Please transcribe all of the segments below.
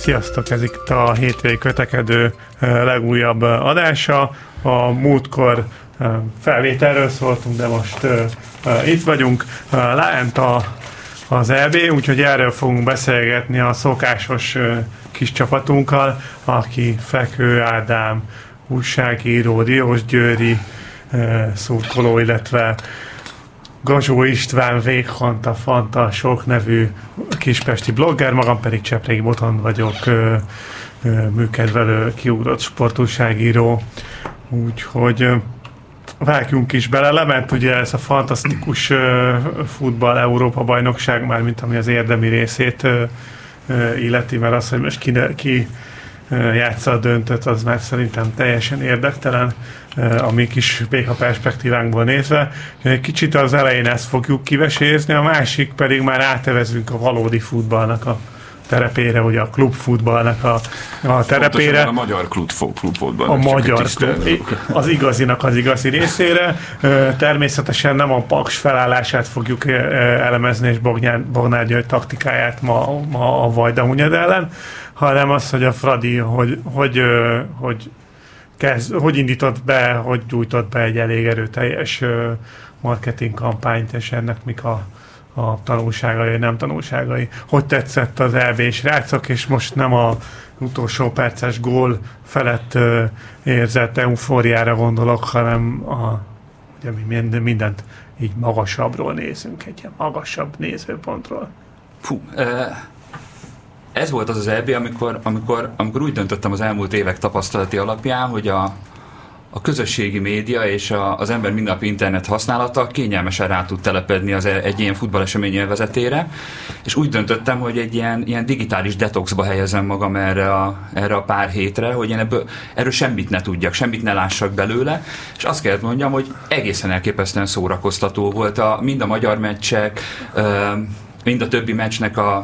Sziasztok, ez itt a hétvégi kötekedő legújabb adása. A múltkor felvételről szóltunk, de most itt vagyunk. Lent a, az EB, úgyhogy erről fogunk beszélgetni a szokásos kis csapatunkkal, aki Fekő Ádám, újságíró, Diós Győri szurkoló, illetve Gazsó István, Véghanta, Fanta, sok nevű kispesti blogger, magam pedig Csepregi Boton vagyok, műkedvelő, kiugrott sportúságíró, úgyhogy vágjunk is bele. Lement ugye ez a fantasztikus futball Európa bajnokság, már mint ami az érdemi részét illeti, mert az, hogy most ki, ki játsza a döntött, az már szerintem teljesen érdektelen a mi kis béka perspektívánkból nézve. Egy kicsit az elején ezt fogjuk kivesézni, a másik pedig már átevezünk a valódi futballnak a terepére, ugye a klubfutballnak a, a terepére. Pontosan a magyar klub, klubfutball. A magyar klub, az igazinak az igazi részére. Természetesen nem a Paks felállását fogjuk elemezni, és Bognár György taktikáját ma, ma a Vajda Hunyad ellen, hanem az, hogy a Fradi, hogy, hogy, hogy, kezd, hogy indított be, hogy gyújtott be egy elég erőteljes marketing kampányt, és ennek mik a, a tanulságai, nem tanulságai. Hogy tetszett az EB rácok, és most nem a utolsó perces gól felett ö, érzett eufóriára gondolok, hanem a, ugye mi mindent így magasabbról nézünk, egy ilyen magasabb nézőpontról. Fú, ez volt az az EB, amikor, amikor, amikor úgy döntöttem az elmúlt évek tapasztalati alapján, hogy a, a közösségi média és a, az ember mindennapi internet használata kényelmesen rá tud telepedni az e, egy ilyen futballesemény élvezetére, és úgy döntöttem, hogy egy ilyen, ilyen digitális detoxba helyezem magam erre a, erre a pár hétre, hogy én ebből, erről semmit ne tudjak, semmit ne lássak belőle, és azt kellett mondjam, hogy egészen elképesztően szórakoztató volt a, mind a magyar meccsek, mind a többi meccsnek a,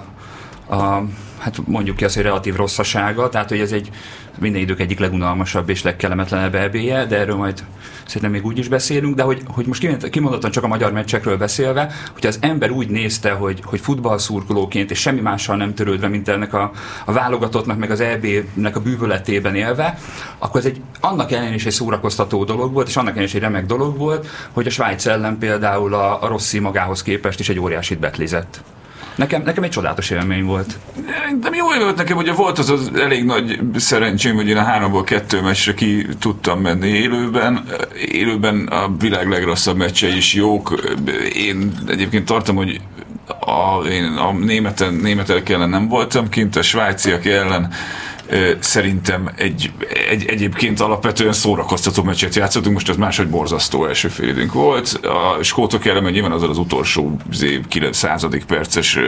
a hát mondjuk ki azt, hogy relatív rosszasága, tehát hogy ez egy minden idők egyik legunalmasabb és legkellemetlenebb ebéje, de erről majd szerintem még úgy is beszélünk, de hogy, hogy most kimondottan csak a magyar meccsekről beszélve, hogy az ember úgy nézte, hogy, hogy futballszurkolóként és semmi mással nem törődve, mint ennek a, a válogatottnak, meg az EB-nek a bűvöletében élve, akkor ez egy annak ellenére is egy szórakoztató dolog volt, és annak ellenére is egy remek dolog volt, hogy a Svájc ellen például a, a Rossi magához képest is egy óriásit betlizett. Nekem, nekem egy csodálatos élmény volt. De jó volt nekem, ugye volt az az elég nagy szerencsém, hogy én a háromból kettő meccsre ki tudtam menni élőben. Élőben a világ legrosszabb meccsei is jók. Én egyébként tartom, hogy a, én a németen, németek ellen nem voltam kint, a svájciak ellen szerintem egy, egy, egyébként alapvetően szórakoztató meccset játszottunk, most ez máshogy borzasztó első félidőnk volt. A skótok ellen nyilván az az utolsó századik perces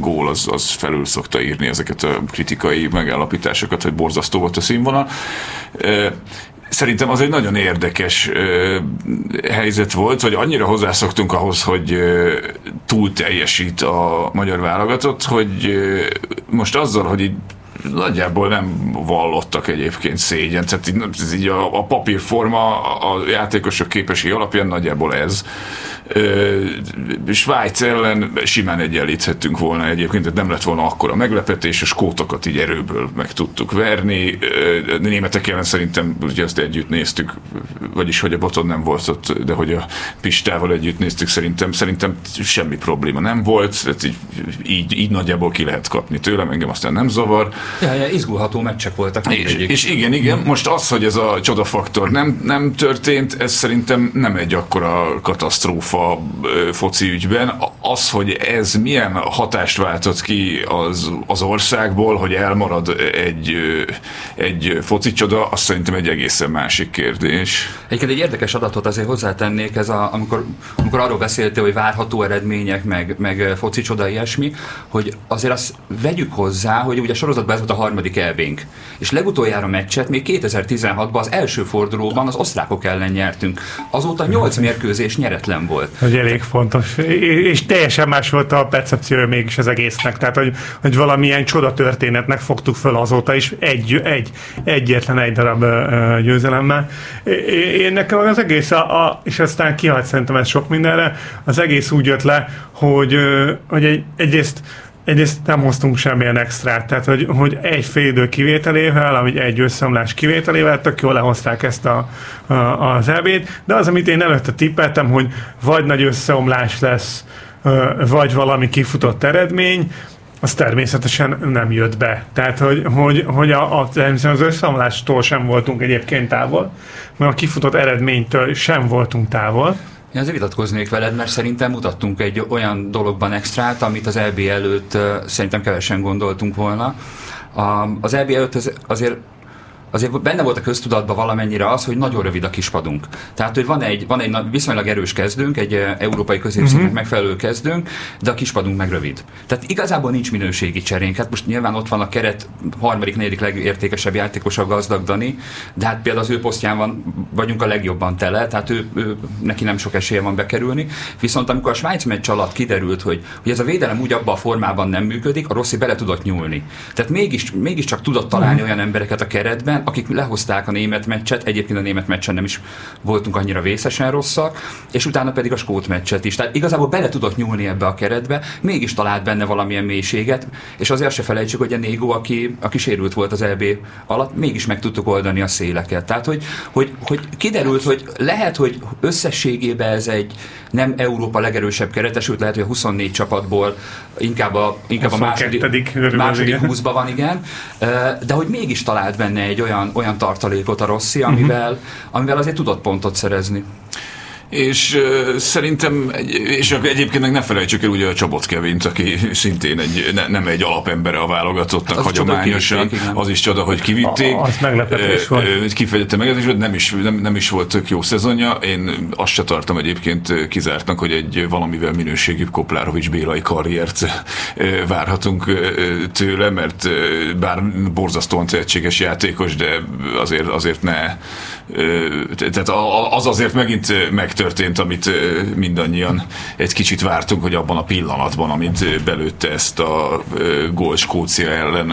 gól az, az felül szokta írni ezeket a kritikai megállapításokat, hogy borzasztó volt a színvonal. Szerintem az egy nagyon érdekes ö, helyzet volt, hogy annyira hozzászoktunk ahhoz, hogy ö, túl teljesít a magyar válogatott, hogy ö, most azzal, hogy így nagyjából nem vallottak egyébként szégyen. Tehát így, ez így a, a papírforma a játékosok képesség alapján nagyjából ez. Svájc ellen simán egyenlíthettünk volna egyébként, tehát nem lett volna akkora meglepetés, a skótokat így erőből meg tudtuk verni. Németek ellen szerintem ugye azt együtt néztük, vagyis hogy a boton nem volt ott, de hogy a Pistával együtt néztük, szerintem, szerintem semmi probléma nem volt, tehát így, így, így nagyjából ki lehet kapni tőlem, engem aztán nem zavar. Ja, ja izgulható meccsek voltak. És, és igen, igen, most az, hogy ez a csodafaktor nem, nem történt, ez szerintem nem egy akkora katasztrófa foci ügyben. Az, hogy ez milyen hatást váltott ki az, az országból, hogy elmarad egy, egy foci csoda, az szerintem egy egészen másik kérdés. Egyébként egy érdekes adatot azért hozzátennék, ez a, amikor, amikor arról beszéltél, hogy várható eredmények, meg, meg foci csoda, ilyesmi, hogy azért azt vegyük hozzá, hogy ugye a sorozatban ez volt a harmadik elvénk. És legutoljára meccset még 2016-ban az első fordulóban az osztrákok ellen nyertünk. Azóta 8 mérkőzés nyeretlen volt. Hogy elég fontos. És teljesen más volt a percepció mégis az egésznek. Tehát, hogy, hogy valamilyen csoda történetnek fogtuk föl azóta is egy, egy, egyetlen egy darab győzelemmel. Én nekem az egész, a, a, és aztán kihalt szerintem ez sok mindenre, az egész úgy jött le, hogy, hogy egy, egyrészt egyrészt nem hoztunk semmilyen extrát, tehát hogy, hogy egy fél idő kivételével, ami egy összeomlás kivételével, tök jól lehozták ezt a, a, az ebét, de az, amit én előtte tippeltem, hogy vagy nagy összeomlás lesz, vagy valami kifutott eredmény, az természetesen nem jött be. Tehát, hogy, hogy, hogy a, a, az összeomlástól sem voltunk egyébként távol, mert a kifutott eredménytől sem voltunk távol. Én azért vitatkoznék veled, mert szerintem mutattunk egy olyan dologban extrát, amit az EB előtt szerintem kevesen gondoltunk volna. Az EB előtt az, azért azért benne volt a köztudatban valamennyire az, hogy nagyon rövid a kispadunk. Tehát, hogy van egy, van egy viszonylag erős kezdőnk, egy európai középszintnek uh-huh. megfelelő kezdőnk, de a kispadunk meg rövid. Tehát igazából nincs minőségi cserénk. Hát most nyilván ott van a keret harmadik, negyedik legértékesebb játékos a gazdag Dani, de hát például az ő posztján van, vagyunk a legjobban tele, tehát ő, ő, neki nem sok esélye van bekerülni. Viszont amikor a Svájc meccs alatt kiderült, hogy, hogy ez a védelem úgy abban a formában nem működik, a Rossi bele tudott nyúlni. Tehát mégis, mégiscsak tudott találni uh-huh. olyan embereket a keretben, akik lehozták a német meccset, egyébként a német meccsen nem is voltunk annyira vészesen rosszak, és utána pedig a skót meccset is. Tehát igazából bele tudott nyúlni ebbe a keretbe, mégis talált benne valamilyen mélységet, és azért se felejtsük, hogy a Négó, aki, aki sérült volt az EB alatt, mégis meg tudtuk oldani a széleket. Tehát, hogy, hogy, hogy kiderült, hogy lehet, hogy összességében ez egy nem Európa legerősebb kerete, sőt lehet, hogy a 24 csapatból inkább a, inkább a második, második 20-ban van, igen, de hogy mégis talált benne egy olyan, olyan tartalékot a Rossi, amivel, uh-huh. amivel azért tudott pontot szerezni és uh, szerintem, és egyébként meg ne felejtsük el ugye a Csabot Kevint, aki szintén egy, ne, nem egy alapembere a válogatottnak hát hagyományosan, az is csoda, hogy kivitték. A, az meglepetés volt. Kifejezetten meglepetés nem is, nem, nem is volt tök jó szezonja. Én azt se tartom egyébként kizártnak, hogy egy valamivel minőségűbb Koplárovics Bélai karriert várhatunk tőle, mert bár borzasztóan tehetséges játékos, de azért, azért ne tehát az azért megint megtörtént, amit mindannyian egy kicsit vártunk, hogy abban a pillanatban, amit belőtte ezt a gól Skócia ellen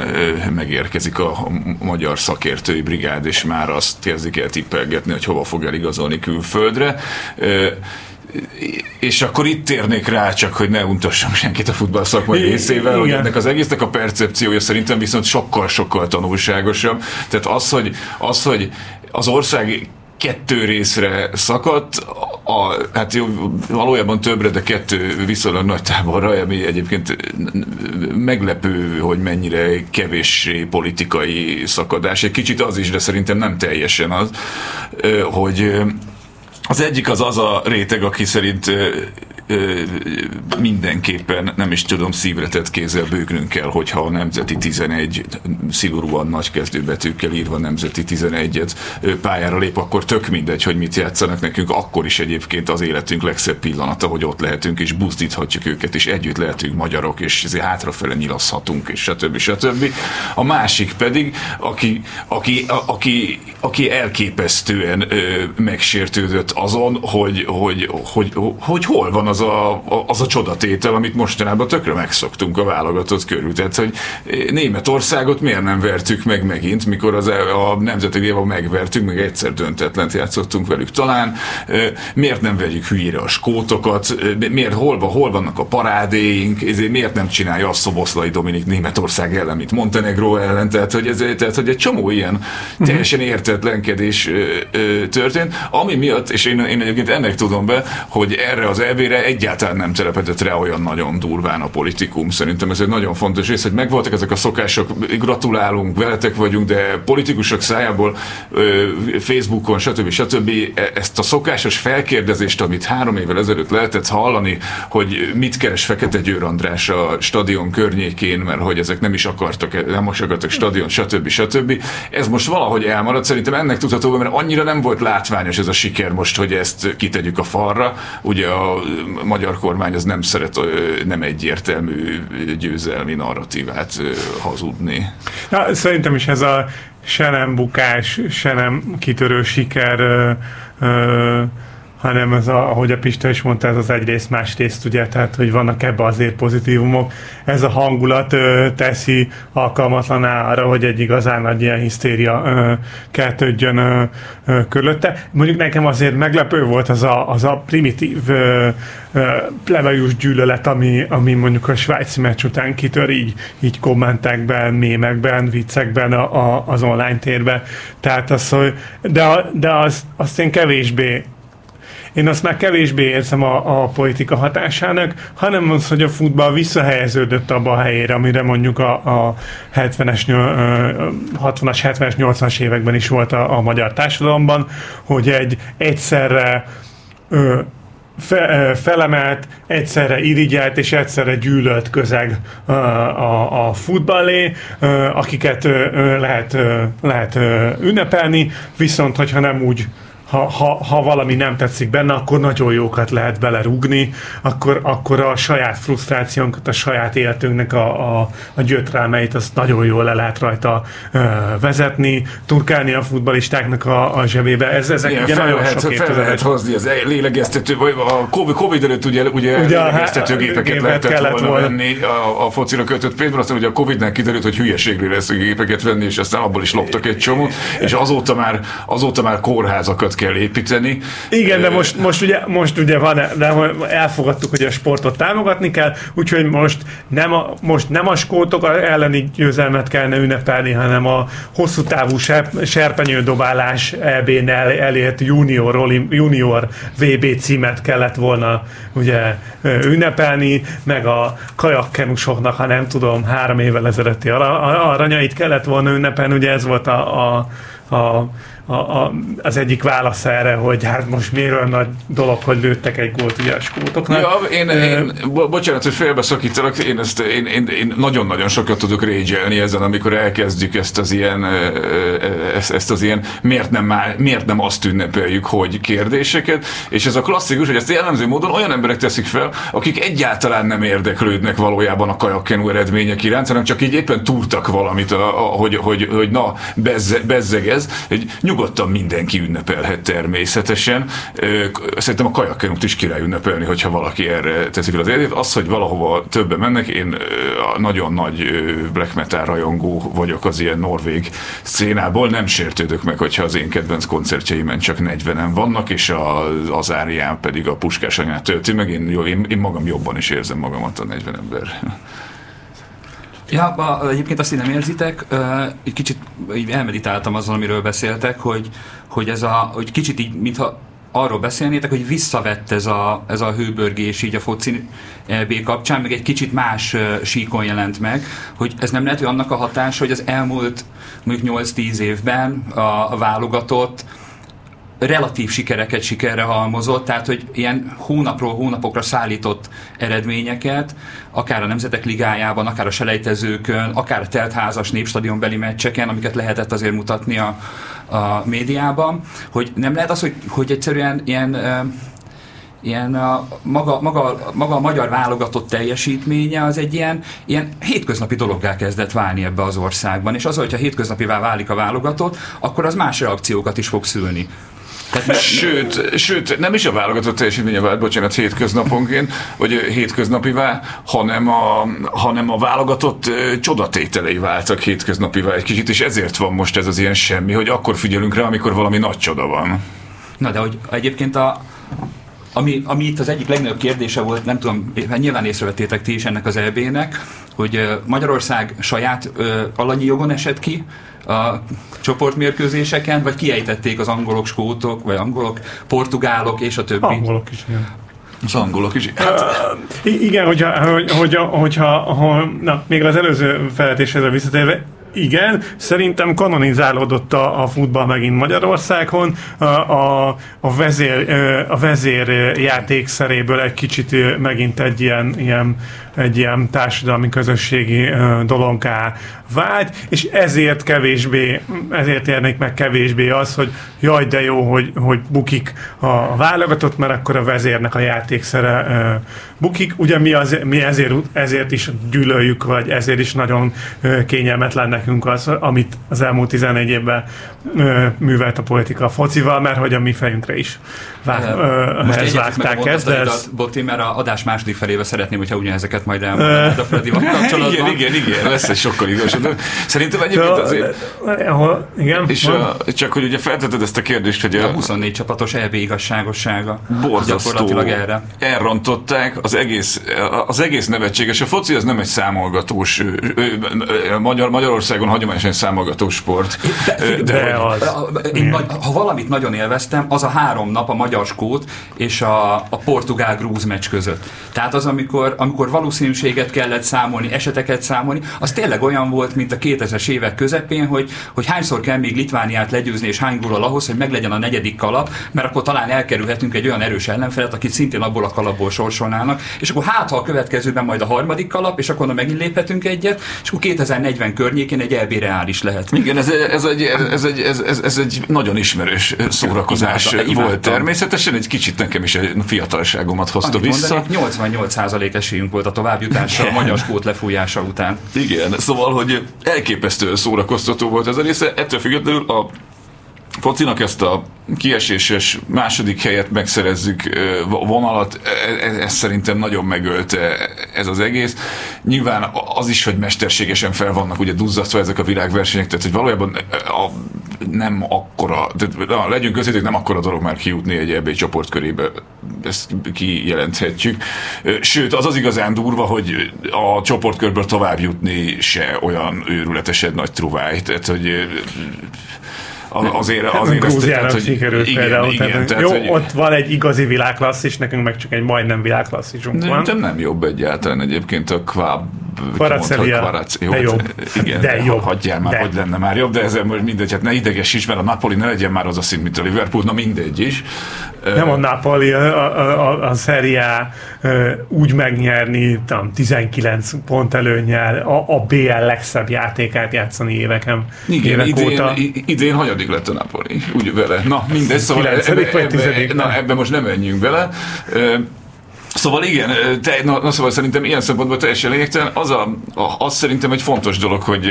megérkezik a magyar szakértői brigád, és már azt kezdik el tippelgetni, hogy hova fog eligazolni külföldre és akkor itt térnék rá, csak hogy ne untassam senkit a futball szakmai részével, hogy ennek az egésznek a percepciója szerintem viszont sokkal-sokkal tanulságosabb. Tehát az, hogy, az, hogy az ország kettő részre szakadt, a, hát jó, valójában többre, de kettő viszonylag nagy táborra, ami egyébként meglepő, hogy mennyire kevéssé politikai szakadás. Egy kicsit az is, de szerintem nem teljesen az, hogy az egyik az az a réteg, aki szerint mindenképpen nem is tudom szívre tett kézzel bőgnünk kell, hogyha a Nemzeti 11 szigorúan nagy kezdőbetűkkel írva Nemzeti 11-et pályára lép, akkor tök mindegy, hogy mit játszanak nekünk, akkor is egyébként az életünk legszebb pillanata, hogy ott lehetünk, és buzdíthatjuk őket, és együtt lehetünk magyarok, és ezért hátrafele nyilaszhatunk, és stb. stb. A másik pedig, aki, aki, a, aki, aki elképesztően ö, megsértődött azon, hogy, hogy, hogy, hogy, hogy hol van az a, az a csodatétel, amit mostanában tökre megszoktunk a válogatott körül. Tehát, hogy Németországot miért nem vertük meg megint, mikor az, a Nemzeti Léva megvertük, meg egyszer döntetlent játszottunk velük talán. Miért nem verjük hülyére a skótokat? Miért hol, hol vannak a parádéink? Ezért miért nem csinálja azt Szoboszlai Dominik Németország ellen, mint Montenegro ellen? Tehát, hogy, ez, tehát, hogy egy csomó ilyen uh-huh. teljesen értetlenkedés történt, ami miatt, és én, én egyébként ennek tudom be, hogy erre az EB-re egyáltalán nem telepedett rá olyan nagyon durván a politikum. Szerintem ez egy nagyon fontos rész, hogy megvoltak ezek a szokások, gratulálunk, veletek vagyunk, de politikusok szájából Facebookon, stb. stb. E, ezt a szokásos felkérdezést, amit három évvel ezelőtt lehetett hallani, hogy mit keres Fekete Győr András a stadion környékén, mert hogy ezek nem is akartak, nem is akartak stadion, stb. stb. Ez most valahogy elmaradt, szerintem ennek tudható, mert annyira nem volt látványos ez a siker most, hogy ezt kitegyük a falra. Ugye a magyar kormány az nem szeret nem egyértelmű győzelmi narratívát hazudni. Na, szerintem is ez a se nem bukás, se nem kitörő siker ö, ö, hanem ez, a, ahogy a Pista is mondta, ez az egyrészt, másrészt, ugye, tehát, hogy vannak ebbe azért pozitívumok. Ez a hangulat ö, teszi alkalmatlaná arra, hogy egy igazán nagy ilyen hisztéria ö, keltődjön ö, ö, körülötte. Mondjuk nekem azért meglepő volt az a, az a primitív ö, plebejus gyűlölet, ami, ami mondjuk a svájci meccs után kitör így, így kommentekben, mémekben, viccekben a, a, az online térben. Tehát az, hogy, de, de az, azt én kevésbé én azt már kevésbé érzem a, a politika hatásának, hanem az, hogy a futball visszahelyeződött abba a helyére, amire mondjuk a, a 70-es, 60-as, 70-es, 80-as években is volt a, a magyar társadalomban, hogy egy egyszerre ö, fe, felemelt, egyszerre irigyelt és egyszerre gyűlölt közeg a, a, a futballé, akiket lehet, lehet ünnepelni, viszont hogyha nem úgy ha, ha, ha valami nem tetszik benne, akkor nagyon jókat lehet belerúgni, akkor, akkor a saját frusztrációnkat, a saját életünknek a, a, a gyötrelmeit, azt nagyon jól le lehet rajta uh, vezetni, turkálni a futbalistáknak a, a zsebébe. Ez, ezek Igen, ugye nagyon lehet, sok fel lehet hozni az lélegeztető, vagy a COVID, COVID előtt ugye, ugye, ugye lélegeztető gépeket lehetett kellett volna, volna venni a, a focira kötött pénzből, aztán ugye a Covid-nál kiderült, hogy hülyeségről lesz a gépeket venni, és aztán abból is loptak egy csomót, és azóta már, azóta már kórházakat kell építeni. Igen, de most, most, ugye, most ugye van, de elfogadtuk, hogy a sportot támogatni kell, úgyhogy most nem a, most nem a skótok elleni győzelmet kellene ünnepelni, hanem a hosszú távú serpenyődobálás EB-n el, elért junior, junior VB címet kellett volna ugye ünnepelni, meg a kajakkenusoknak, ha nem tudom, három évvel ezelőtti aranyait kellett volna ünnepelni, ugye ez volt a, a, a a, a, az egyik válasz erre, hogy hát most miért olyan nagy dolog, hogy lőttek egy gólt ugye a skótoknak. Ja, én, én, bo- bocsánat, hogy félbeszakítalak, én, ezt, én, én, én nagyon-nagyon sokat tudok régyelni ezen, amikor elkezdjük ezt az ilyen, ezt, ezt az ilyen miért nem, már, miért nem azt ünnepeljük, hogy kérdéseket, és ez a klasszikus, hogy ezt jellemző módon olyan emberek teszik fel, akik egyáltalán nem érdeklődnek valójában a kajakkenú eredmények iránt, hanem csak így éppen túrtak valamit, a, a, hogy, hogy, hogy na, bezze, bezzeg ez, egy nyugodtan mindenki ünnepelhet természetesen. Szerintem a kajakkenút is király ünnepelni, hogyha valaki erre teszi fel az életét. Az, hogy valahova többen mennek, én nagyon nagy black metal rajongó vagyok az ilyen norvég szénából, nem sértődök meg, hogyha az én kedvenc koncertjeimen csak 40-en vannak, és az, az árián pedig a puskás anyát tölti meg, én, én, én magam jobban is érzem magamat a 40 ember. Ja, a, egyébként azt, hogy nem érzitek, egy kicsit így elmeditáltam azon, amiről beszéltek, hogy, hogy ez a, hogy kicsit így, mintha arról beszélnétek, hogy visszavett ez a, ez a hőbörgés így a foci B kapcsán, meg egy kicsit más síkon jelent meg, hogy ez nem lehet, hogy annak a hatása, hogy az elmúlt mondjuk 8-10 évben a, a válogatott relatív sikereket sikerre halmozott, tehát hogy ilyen hónapról hónapokra szállított eredményeket, akár a Nemzetek Ligájában, akár a selejtezőkön, akár a teltházas népstadionbeli meccseken, amiket lehetett azért mutatni a, a médiában, hogy nem lehet az, hogy, hogy egyszerűen ilyen ilyen a, maga, maga, maga a magyar válogatott teljesítménye az egy ilyen, ilyen hétköznapi dologgá kezdett válni ebbe az országban, és az, hogyha hétköznapivá válik a válogatott, akkor az más reakciókat is fog szülni. Sőt, sőt, nem is a válogatott teljesítménye vált, bocsánat, hétköznaponként, vagy hétköznapivá, hanem a, hanem a válogatott csodatételei váltak hétköznapivá egy kicsit, és ezért van most ez az ilyen semmi, hogy akkor figyelünk rá, amikor valami nagy csoda van. Na, de hogy egyébként a, ami, ami itt az egyik legnagyobb kérdése volt, nem tudom, nyilván észrevettétek ti is ennek az EB-nek, hogy Magyarország saját ö, alanyi jogon esett ki, a csoportmérkőzéseken, vagy kiejtették az angolok, skótok, vagy angolok, portugálok és a többi? Angolok is, igen. Az angolok is. Hát... Uh, igen, hogyha, hogy, hogyha, hogyha ha, na, még az előző felvetéshez visszatérve, igen, szerintem kanonizálódott a, a futball megint Magyarországon. A, a, a, vezér, a vezér játékszeréből egy kicsit megint egy ilyen, ilyen, egy ilyen társadalmi közösségi dologká vágy, és ezért kevésbé, ezért érnék meg kevésbé az, hogy jaj, de jó, hogy, hogy bukik a válogatott, mert akkor a vezérnek a játékszere bukik. Ugye mi, az, mi ezért, ezért is gyűlöljük, vagy ezért is nagyon uh, kényelmetlen nekünk az, amit az elmúlt 11 évben uh, művelt a politika a focival, mert hogy a mi fejünkre is vág, uh, Most vágták ezt. De ez... Botti, mert a adás második felébe szeretném, hogyha ugyanezeket majd elmondanád a Fredival kapcsolatban. Igen, igen, igen, lesz egy sokkal igazság. Szerintem egyébként azért... Igen, és a, csak hogy ugye felteted ezt a kérdést, hogy a, a 24 csapatos EB igazságossága. Borzasztó. Erre. Elrontották az egész, az egész nevetséges. A foci az nem egy számolgatós, Magyar, Magyarországon hagyományosan egy számolgatós sport. De, de, de az. Én, ha valamit nagyon élveztem, az a három nap a magyar skót és a, a portugál-grúz meccs között. Tehát az, amikor, amikor valószínűséget kellett számolni, eseteket számolni, az tényleg olyan volt, mint a 2000-es évek közepén, hogy, hogy hányszor kell még Litvániát legyőzni, és hány gólal ahhoz, hogy meglegyen a negyedik kalap, mert akkor talán elkerülhetünk egy olyan erős ellenfelet, akit szintén abból a kalapból sorsolnának, és akkor hát, ha a következőben majd a harmadik kalap, és akkor megint léphetünk egyet, és akkor 2040 környékén egy EB reális lehet. Igen, ez, ez, egy, ez, egy, ez, ez, ez egy nagyon ismerős szórakozás Imádta, volt természetesen, egy kicsit nekem is a fiatalságomat hozta vissza. Mondanék, 88% esélyünk volt a továbbjutásra a magyar skót lefújása után. Igen, szóval, hogy elképesztő szórakoztató volt ez a része, ettől függetlenül a focinak ezt a kieséses második helyet megszerezzük vonalat, ez, e, ez szerintem nagyon megölte ez az egész. Nyilván az is, hogy mesterségesen fel vannak ugye duzzasztva ezek a világversenyek, tehát hogy valójában a, nem akkora, tehát, na, legyünk közétek, nem akkora dolog már kijutni egy EB csoportkörébe, ezt kijelenthetjük. Sőt, az az igazán durva, hogy a csoportkörből tovább jutni se olyan őrületesen nagy truváj, tehát hogy azért, azért ezt, tehát, sikerült igen, például. Igen, tehát, tehát, jó, hogy, ott van egy igazi világklasszis, nekünk meg csak egy majdnem világklasszisunk van. Nem, nem jobb egyáltalán egyébként a Quab Kvaratskhelia, de jobb. Igen, de jobb. Hagyjál már, de. hogy lenne már jobb, de ezzel most mindegy, hát ne idegesíts, mert a Napoli ne legyen már az a szint, mint a Liverpool, na mindegy is. Nem a Napoli, a, a, a, a Serie úgy megnyerni, tam, 19 pont előnyel, a, a BL legszebb játékát játszani éveken. Igen, évek idén, óta. idén hanyadik lett a Napoli, úgy vele. Na, mindegy, szóval ebbe, ebbe, na, ebbe most nem menjünk bele. Szóval igen, te, na, na szóval szerintem ilyen szempontból teljesen lényegtelen. Az, a, a, az szerintem egy fontos dolog, hogy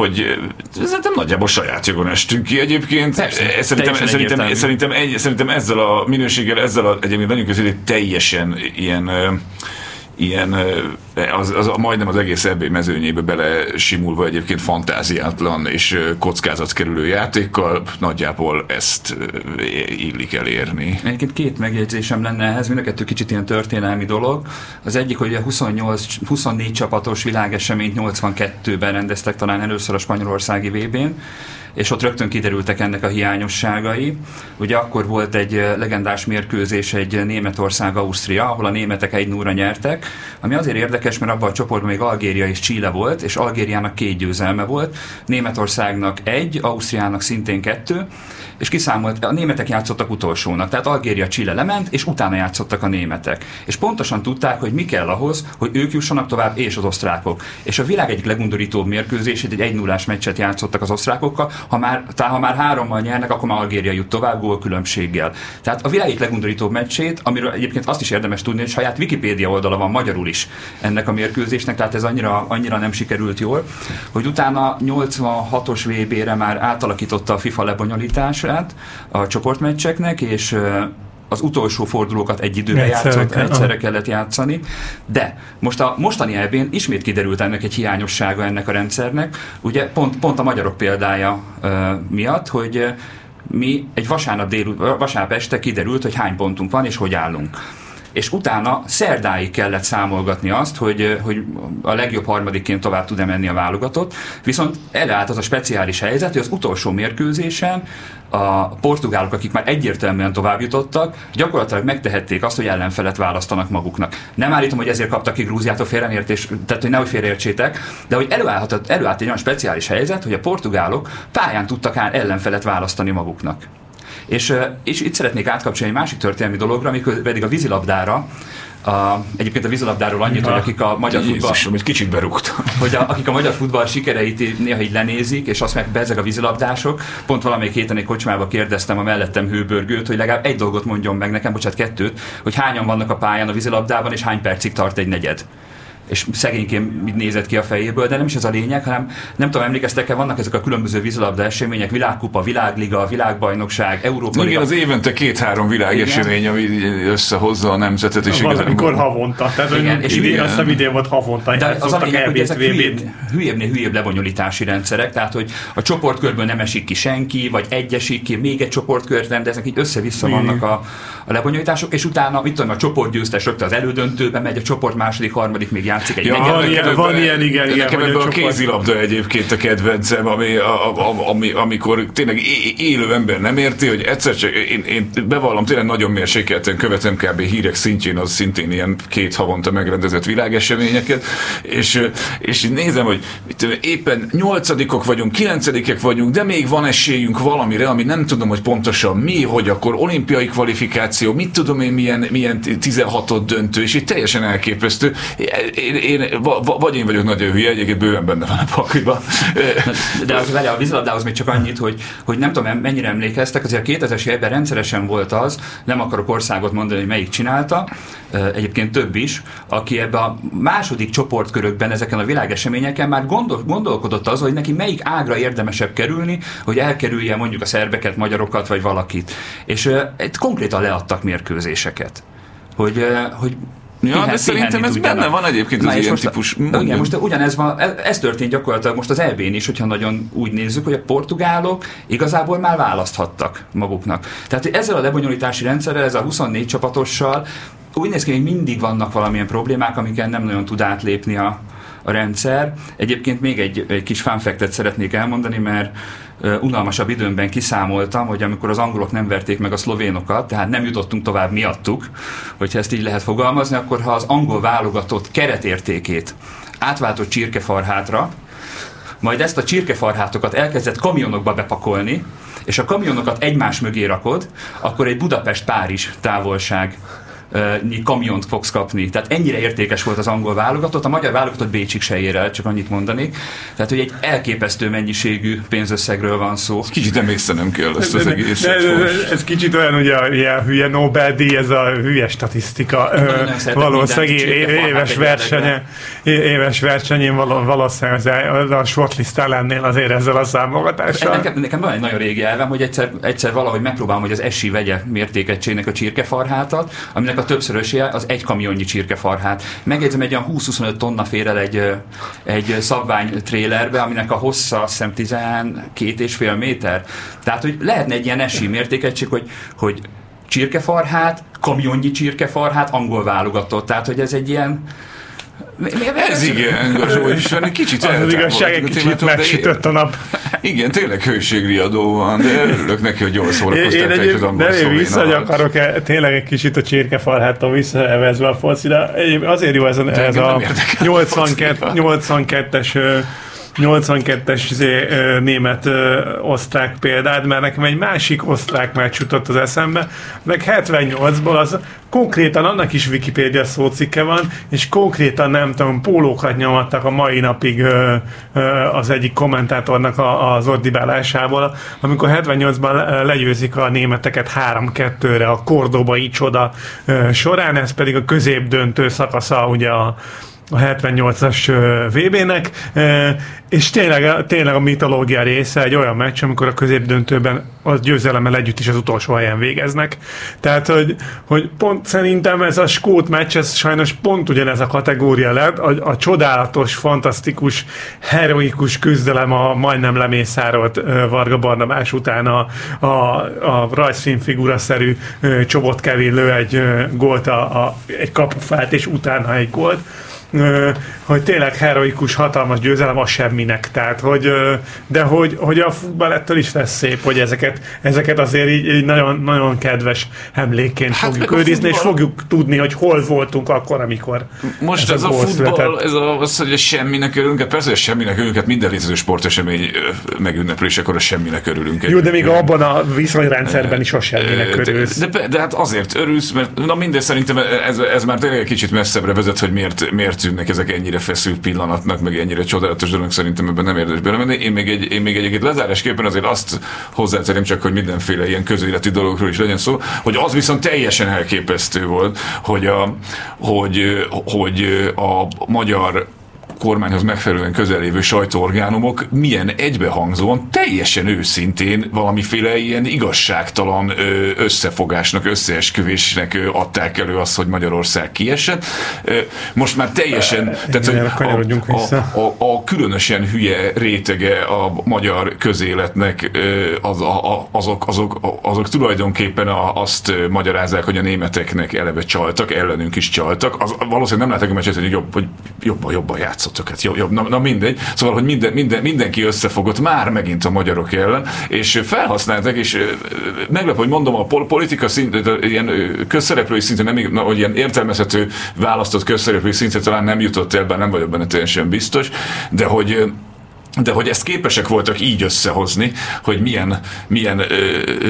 hogy szerintem nagyjából saját jogon estünk ki egyébként. Persze, szerintem, szerintem, szerintem, egy, szerintem ezzel a minőséggel, ezzel a, egyébként legyünk közé, teljesen ilyen ilyen, az, az, majdnem az egész EB mezőnyébe bele simulva egyébként fantáziátlan és kerülő játékkal nagyjából ezt illik elérni. Egyébként két megjegyzésem lenne ehhez, mind a kettő kicsit ilyen történelmi dolog. Az egyik, hogy a 28, 24 csapatos világeseményt 82-ben rendeztek talán először a spanyolországi VB-n, és ott rögtön kiderültek ennek a hiányosságai. Ugye akkor volt egy legendás mérkőzés egy Németország-Ausztria, ahol a németek egy núra nyertek, ami azért érdekes, mert abban a csoportban még Algéria és Chile volt, és Algériának két győzelme volt, Németországnak egy, Ausztriának szintén kettő, és kiszámolt, a németek játszottak utolsónak, tehát Algéria Chile lement, és utána játszottak a németek. És pontosan tudták, hogy mi kell ahhoz, hogy ők jussanak tovább, és az osztrákok. És a világ egyik legundorítóbb mérkőzését, egy 1 0 meccset játszottak az osztrákokkal, ha már, tehát ha már hárommal nyernek, akkor már Algéria jut tovább gól különbséggel. Tehát a világ egyik legundorítóbb meccsét, amiről egyébként azt is érdemes tudni, hogy saját Wikipédia oldala van magyarul is ennek a mérkőzésnek, tehát ez annyira, annyira nem sikerült jól, hogy utána 86-os VB-re már átalakította a FIFA lebonyolítását a csoportmeccseknek, és az utolsó fordulókat egy időre egyszerre, játszott, kell, egyszerre kellett játszani, de most a mostani elbén ismét kiderült ennek egy hiányossága ennek a rendszernek, ugye pont, pont a magyarok példája uh, miatt, hogy uh, mi egy vasárnap, dél, vasárnap este kiderült, hogy hány pontunk van és hogy állunk és utána szerdáig kellett számolgatni azt, hogy, hogy a legjobb harmadikként tovább tud-e menni a válogatott, viszont elállt az a speciális helyzet, hogy az utolsó mérkőzésen a portugálok, akik már egyértelműen tovább jutottak, gyakorlatilag megtehették azt, hogy ellenfelet választanak maguknak. Nem állítom, hogy ezért kaptak ki Grúziától félrenértés, tehát hogy nehogy félreértsétek, de hogy előállhat, előállt egy olyan speciális helyzet, hogy a portugálok pályán tudtak ellenfelet választani maguknak. És, és itt szeretnék átkapcsolni egy másik történelmi dologra, amikor pedig a vízilabdára, A, egyébként a vízilabdáról annyit, hogy akik a magyar futball... Jézusom, egy kicsit berúgtam. Hogy a, akik a magyar futball sikereit néha így lenézik, és azt meg bezeg a vízilabdások. Pont valamelyik héten egy kocsmába kérdeztem a mellettem hőbörgőt, hogy legalább egy dolgot mondjon meg nekem, bocsánat, kettőt, hogy hányan vannak a pályán a vízilabdában, és hány percig tart egy negyed és szegényként nézett ki a fejéből, de nem is ez a lényeg, hanem nem tudom, emlékeztek-e, vannak ezek a különböző vízilabda események, világkupa, világliga, világbajnokság, Európa Igen, az évente két-három világesemény, ami összehozza a nemzetet. És Van, amikor havonta. Tehát igen, és idén, azt hiszem idén volt havonta. De az a lényeg, hogy ezek hülyébb, hülyébbnél hülyébb lebonyolítási rendszerek, tehát hogy a csoportkörből nem esik ki senki, vagy egy esik ki, még egy csoportkört ezek így össze-vissza vannak a, a lebonyolítások, és utána, mit tudom, a csoportgyőztes rögtön az elődöntőbe megy, a csoport második, harmadik még játszik egy ja, van, ilyen, van ilyen, igen, igen. Nekem ebből a kézilabda egyébként a kedvencem, ami, a, a, ami, amikor tényleg élő ember nem érti, hogy egyszer csak, én, én bevallom, tényleg nagyon mérsékelten követem kb. hírek szintjén, az szintén ilyen két havonta megrendezett világeseményeket, és, és nézem, hogy mit, éppen nyolcadikok vagyunk, kilencedikek vagyunk, de még van esélyünk valamire, ami nem tudom, hogy pontosan mi, hogy akkor olimpiai kvalifikáció, mit tudom én, milyen, milyen 16 döntő, és itt teljesen elképesztő. Én, én, vagy én vagyok nagyon hülye, egyébként bőven benne van a pakliban. De az vele a vízilabdához még csak annyit, hogy, hogy nem tudom, mennyire emlékeztek, azért a 2000-es években rendszeresen volt az, nem akarok országot mondani, hogy melyik csinálta, egyébként több is, aki ebbe a második csoportkörökben, ezeken a világeseményeken már gondol, gondolkodott az, hogy neki melyik ágra érdemesebb kerülni, hogy elkerülje mondjuk a szerbeket, magyarokat, vagy valakit. És uh, konkrétan leadtak mérkőzéseket. Hogy, hogy Ja, de szerintem ez benne van egyébként az ilyen típus. A, igen, most ugyanez van, ez, ez történt gyakorlatilag most az eb is, hogyha nagyon úgy nézzük, hogy a portugálok igazából már választhattak maguknak. Tehát ezzel a lebonyolítási rendszerrel, ez a 24 csapatossal úgy néz ki, hogy mindig vannak valamilyen problémák, amiken nem nagyon tud átlépni a, a rendszer. Egyébként még egy, egy kis fanfektet szeretnék elmondani, mert unalmasabb időmben kiszámoltam, hogy amikor az angolok nem verték meg a szlovénokat, tehát nem jutottunk tovább miattuk, hogyha ezt így lehet fogalmazni, akkor ha az angol válogatott keretértékét átváltott csirkefarhátra, majd ezt a csirkefarhátokat elkezdett kamionokba bepakolni, és a kamionokat egymás mögé rakod, akkor egy Budapest-Párizs távolság kamiont fogsz kapni. Tehát ennyire értékes volt az angol válogatott, a magyar válogatott Bécsik se ér el, csak annyit mondanék. Tehát, hogy egy elképesztő mennyiségű pénzösszegről van szó. Kicsit emlékszenem kell ezt az egész. De, de, de, ez kicsit olyan, ugye, ilyen hülye Nobel-díj, ez a hülye statisztika. Valószínűleg éves versenye, éves versenyén valószínűleg a shortlist ellennél azért ezzel a számogatással. Nekem, nekem van egy nagyon régi elvem, hogy egyszer, egyszer valahogy megpróbálom, hogy az esi vegye mértékegységnek a csirkefarhátat, aminek a többszöröse az egy kamionnyi csirkefarhát. Megjegyzem, egy olyan 20-25 tonna fér el egy, egy szabvány trélerbe, aminek a hossza azt hiszem 12 és fél méter. Tehát, hogy lehetne egy ilyen esi mértékegység, hogy, hogy csirkefarhát, kamionnyi csirkefarhát, angol válogatott. Tehát, hogy ez egy ilyen ez igen, Gazsó is, kicsit Az, az igazság egy kicsit megsütött a nap. Igen, tényleg hőségriadó van, de örülök neki, hogy jól szórakoztatják egy az angol De én vissza akarok -e, tényleg egy kicsit a csirkefalháttal visszaevezve a foci, de azért jó ez a, ez a 82-es 82-es izé, német osztrák példát, mert nekem egy másik osztrák meccs jutott az eszembe, meg 78-ból az konkrétan annak is Wikipédia szócikke van, és konkrétan nem tudom, pólókat nyomattak a mai napig az egyik kommentátornak az ordibálásából, amikor 78-ban legyőzik a németeket 3-2-re a Kordobai csoda során, ez pedig a középdöntő szakasza ugye a a 78-as VB-nek, és tényleg, tényleg a mitológia része egy olyan meccs, amikor a középdöntőben a győzelemmel együtt is az utolsó helyen végeznek. Tehát, hogy, hogy pont szerintem ez a skót meccs, ez sajnos pont ugyanez a kategória lett, a, a csodálatos, fantasztikus, heroikus küzdelem a majdnem lemészárolt Varga Barnabás után a, a, a rajzfilmfigura-szerű Csobot Kevin egy gólt, a, a, egy kapufát, és utána egy gólt hogy tényleg heroikus, hatalmas győzelem a semminek. Tehát, hogy, de hogy, hogy a futball ettől is lesz szép, hogy ezeket, ezeket azért így, így nagyon, nagyon kedves emlékként hát fogjuk őrizni, futball... és fogjuk tudni, hogy hol voltunk akkor, amikor Most ez, ez a, a futball, ez a, az, hogy a semminek örülünk, hát persze, hogy a semminek örülünk, hát minden létező sportesemény megünneplésekor a semminek örülünk. Jó, de még abban a viszonyrendszerben is a semminek örülsz. De, de, de, hát azért örülsz, mert na minden szerintem ez, ez már tényleg egy kicsit messzebbre vezet, hogy miért, miért tűnnek ezek ennyire feszült pillanatnak, meg ennyire csodálatos dolog, szerintem ebben nem érdemes belemenni. Én még egy, én még egy lezárásképpen azért azt hozzátenném csak, hogy mindenféle ilyen közéleti dologról is legyen szó, hogy az viszont teljesen elképesztő volt, hogy a, hogy, hogy a magyar kormányhoz megfelelően közelévő sajtóorgánumok milyen egybehangzóan, teljesen őszintén valamiféle ilyen igazságtalan összefogásnak, összeesküvésnek adták elő azt, hogy Magyarország kiesett. Most már teljesen, tehát, hogy a, a, a, a különösen hülye rétege a magyar közéletnek az, a, azok, azok, azok tulajdonképpen azt magyarázzák, hogy a németeknek eleve csaltak, ellenünk is csaltak. Az, valószínűleg nem látok a meccset, hogy, jobb, hogy jobban, jobban játszott hát jobb, jobb na, na mindegy. Szóval, hogy minden, minden, mindenki összefogott már megint a magyarok ellen, és felhasználtak, és meglepő, hogy mondom, a politika szint, ilyen közszereplői szinten, nem, na, hogy ilyen értelmezhető választott közszereplői szinten talán nem jutott el, bár nem vagyok benne teljesen biztos, de hogy de hogy ezt képesek voltak így összehozni, hogy milyen, milyen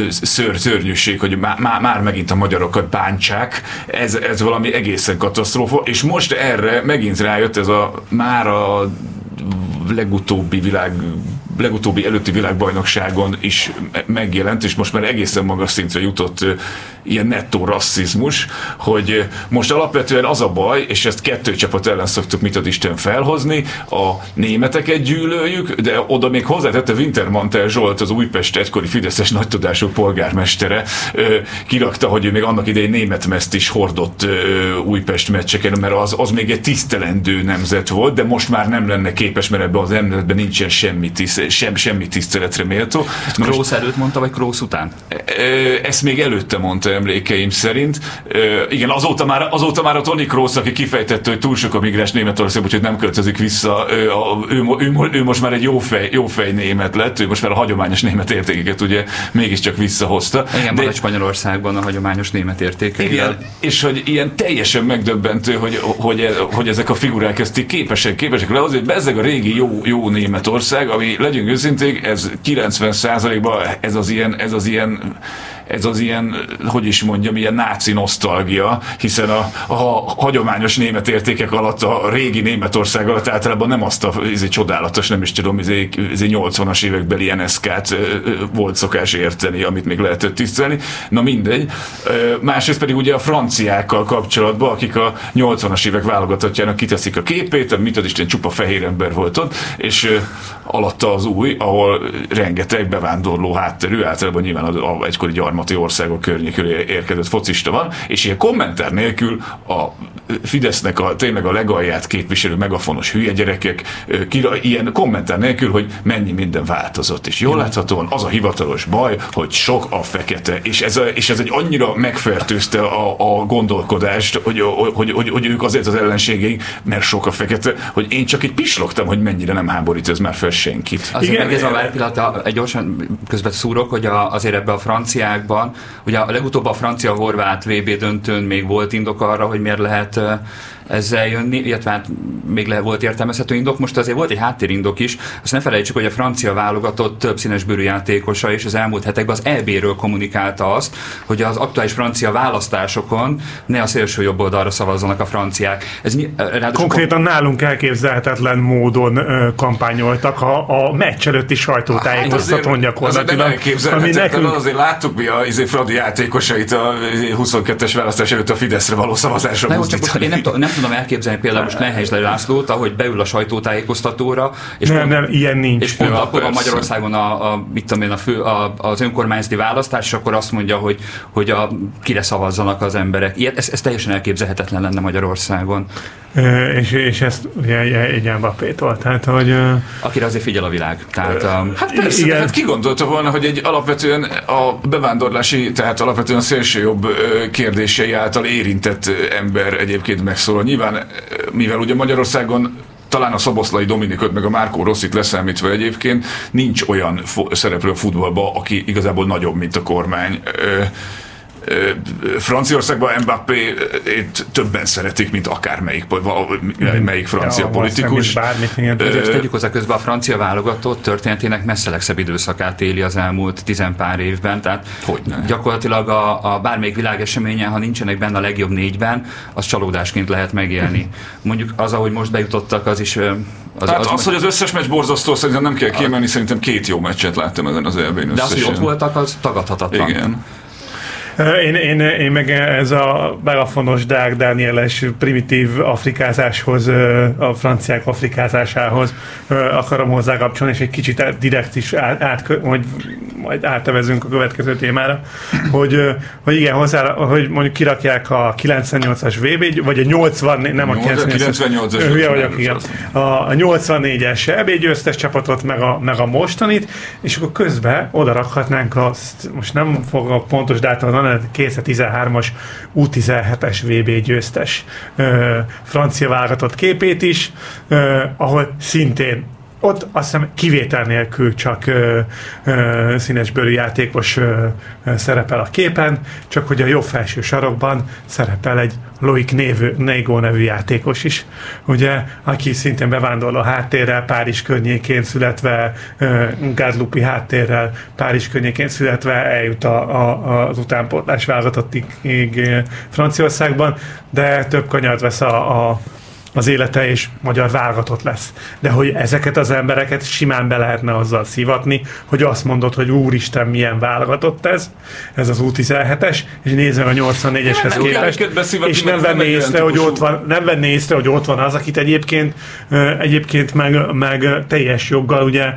ször, szörnyűség, hogy má, má, már megint a magyarokat bántsák, ez, ez valami egészen katasztrófa, és most erre megint rájött ez a már a legutóbbi világ legutóbbi előtti világbajnokságon is megjelent, és most már egészen magas szintre jutott ilyen nettó rasszizmus, hogy most alapvetően az a baj, és ezt kettő csapat ellen szoktuk mit ad Isten felhozni, a németeket gyűlöljük, de oda még hozzátette Wintermantel Zsolt, az Újpest egykori Fideszes nagytudású polgármestere, kirakta, hogy ő még annak idején német meszt is hordott Újpest meccseken, mert az, az még egy tisztelendő nemzet volt, de most már nem lenne képes, mert ebben az nemzetben nincsen semmi, tiszt, sem, semmi tiszteletre méltó. Krósz előtt mondta, vagy Krósz után? Ezt még előtte mondta emlékeim szerint. Igen, azóta már, azóta már a Tony Kroos, aki kifejtette, hogy túl sok a migráns Németország, úgyhogy nem költözik vissza, ő, ő, ő, ő, most már egy jó fej, jó fej német lett, ő most már a hagyományos német értékeket ugye mégiscsak visszahozta. Igen, De, Spanyolországban a hagyományos német értékek. Igen, és hogy ilyen teljesen megdöbbentő, hogy, hogy, hogy ezek a figurák ezt képesek, képesek le, azért bezzeg a régi jó, jó Németország, ami legyünk őszinték, ez 90%-ban ez az ilyen, ez az ilyen ez az ilyen, hogy is mondjam, ilyen náci nosztalgia, hiszen a, a hagyományos német értékek alatt, a régi Németország alatt általában nem azt a ez egy csodálatos, nem is tudom, ez egy 80-as évekbeli NSK-t volt szokás érteni, amit még lehetett tisztelni. Na mindegy. Másrészt pedig ugye a franciákkal kapcsolatban, akik a 80-as évek válogatottjának kiteszik a képét, mit ad Isten csupa fehér ember volt ott, és alatta az új, ahol rengeteg bevándorló hátterű, általában nyilván az, az egykori gyarmat gyarmati országok környékül érkezett focista van, és ilyen kommentár nélkül a Fidesznek a tényleg a legalját képviselő megafonos hülye gyerekek, kira, ilyen kommentár nélkül, hogy mennyi minden változott. És jól láthatóan az a hivatalos baj, hogy sok a fekete, és ez, a, és ez egy annyira megfertőzte a, a gondolkodást, hogy, hogy, hogy, hogy, ők azért az ellenségeink, mert sok a fekete, hogy én csak egy pislogtam, hogy mennyire nem háborít ez már fel senkit. Azért Igen, ez a várj pillanat, egy gyorsan közben szúrok, hogy a, azért ebbe a franciák világban. Ugye a legutóbb a francia-horvát VB döntőn még volt indok arra, hogy miért lehet ezzel jönni, illetve hát még le volt értelmezhető indok. Most azért volt egy háttérindok is. Azt ne felejtsük, hogy a francia válogatott több színes bőrű játékosa és az elmúlt hetekben az EB-ről kommunikálta azt, hogy az aktuális francia választásokon ne a szélső jobb oldalra szavazzanak a franciák. Ez Konkrétan kom- nálunk elképzelhetetlen módon ö, kampányoltak ha a meccs előtti sajtótájékoztatón hát gyakorlatilag. Azért, ami nekünk... azért láttuk mi a izé, Fradi játékosait a 22-es választás előtt a Fideszre való szavazásra Na, csak most én nem, nem tudom elképzelni például most Nehéz Lászlót, ahogy beül a sajtótájékoztatóra, és nem, pont, nem, ilyen nincs. És pont akkor van Magyarországon a, a, mit tudom én, a fő, a, az önkormányzati választás, és akkor azt mondja, hogy, hogy a, kire szavazzanak az emberek. Ilyet, ez, ez teljesen elképzelhetetlen lenne Magyarországon. És, és ezt ugye egy Mbappé-tól, tehát hogy... Akire azért figyel a világ. Tehát, um, hát persze, igen. hát ki gondolta volna, hogy egy alapvetően a bevándorlási, tehát alapvetően szélsőjobb kérdései által érintett ember egyébként megszólal. Nyilván, mivel ugye Magyarországon talán a Szoboszlai Dominikot, meg a Márkó Rosszit leszámítva egyébként nincs olyan szereplő a futballban, aki igazából nagyobb, mint a kormány. Ö, Franciaországban Mbappé többen szeretik, mint akármelyik melyik francia ja, politikus. Bármit, Ezt tegyük hozzá közben a francia válogatott történetének messze legszebb időszakát éli az elmúlt tizenpár évben, tehát Hogyne. gyakorlatilag a, a bármelyik világeseményen, ha nincsenek benne a legjobb négyben, az csalódásként lehet megélni. Mondjuk az, ahogy most bejutottak, az is az, Tehát az, az, hogy az összes meccs borzasztó, szerintem nem kell kiemelni, szerintem két jó meccset láttam ezen az elbén De az, hogy ott voltak, az tagadhatatlan. Igen. Én, én, én meg ez a megafonos Dark Danieles primitív afrikázáshoz, a franciák afrikázásához akarom hozzá kapcsolni, és egy kicsit direkt is át, át hogy majd átevezünk a következő témára, hogy, hogy igen, hozzá, hogy mondjuk kirakják a 98-as VB, vagy a 80, nem a 98-as, hülye vagyok, igen, a 84-es EB győztes csapatot, meg a, meg a mostanit, és akkor közben oda rakhatnánk a, most nem fogok pontos dátumot 2013-as U17-es VB győztes ö, francia válogatott képét is, ö, ahol szintén ott azt hiszem kivétel nélkül csak ö, ö, színesbőrű játékos ö, ö, szerepel a képen, csak hogy a jobb felső sarokban szerepel egy Loic névő, Nego nevű játékos is, ugye, aki szintén bevándorló háttérrel, Párizs környékén születve, Gázlupi háttérrel, Párizs környékén születve eljut a, a, az utánpótlás válogatottig Franciaországban, de több kanyart vesz a, a az élete és magyar válogatott lesz. De hogy ezeket az embereket simán be lehetne azzal szivatni, hogy azt mondod, hogy úristen, milyen válogatott ez, ez az U17-es, és nézve a 84-eshez képest, és nem venné észre, hogy ott van, nem venné észre, hogy ott van az, akit egyébként, egyébként meg, meg teljes joggal ugye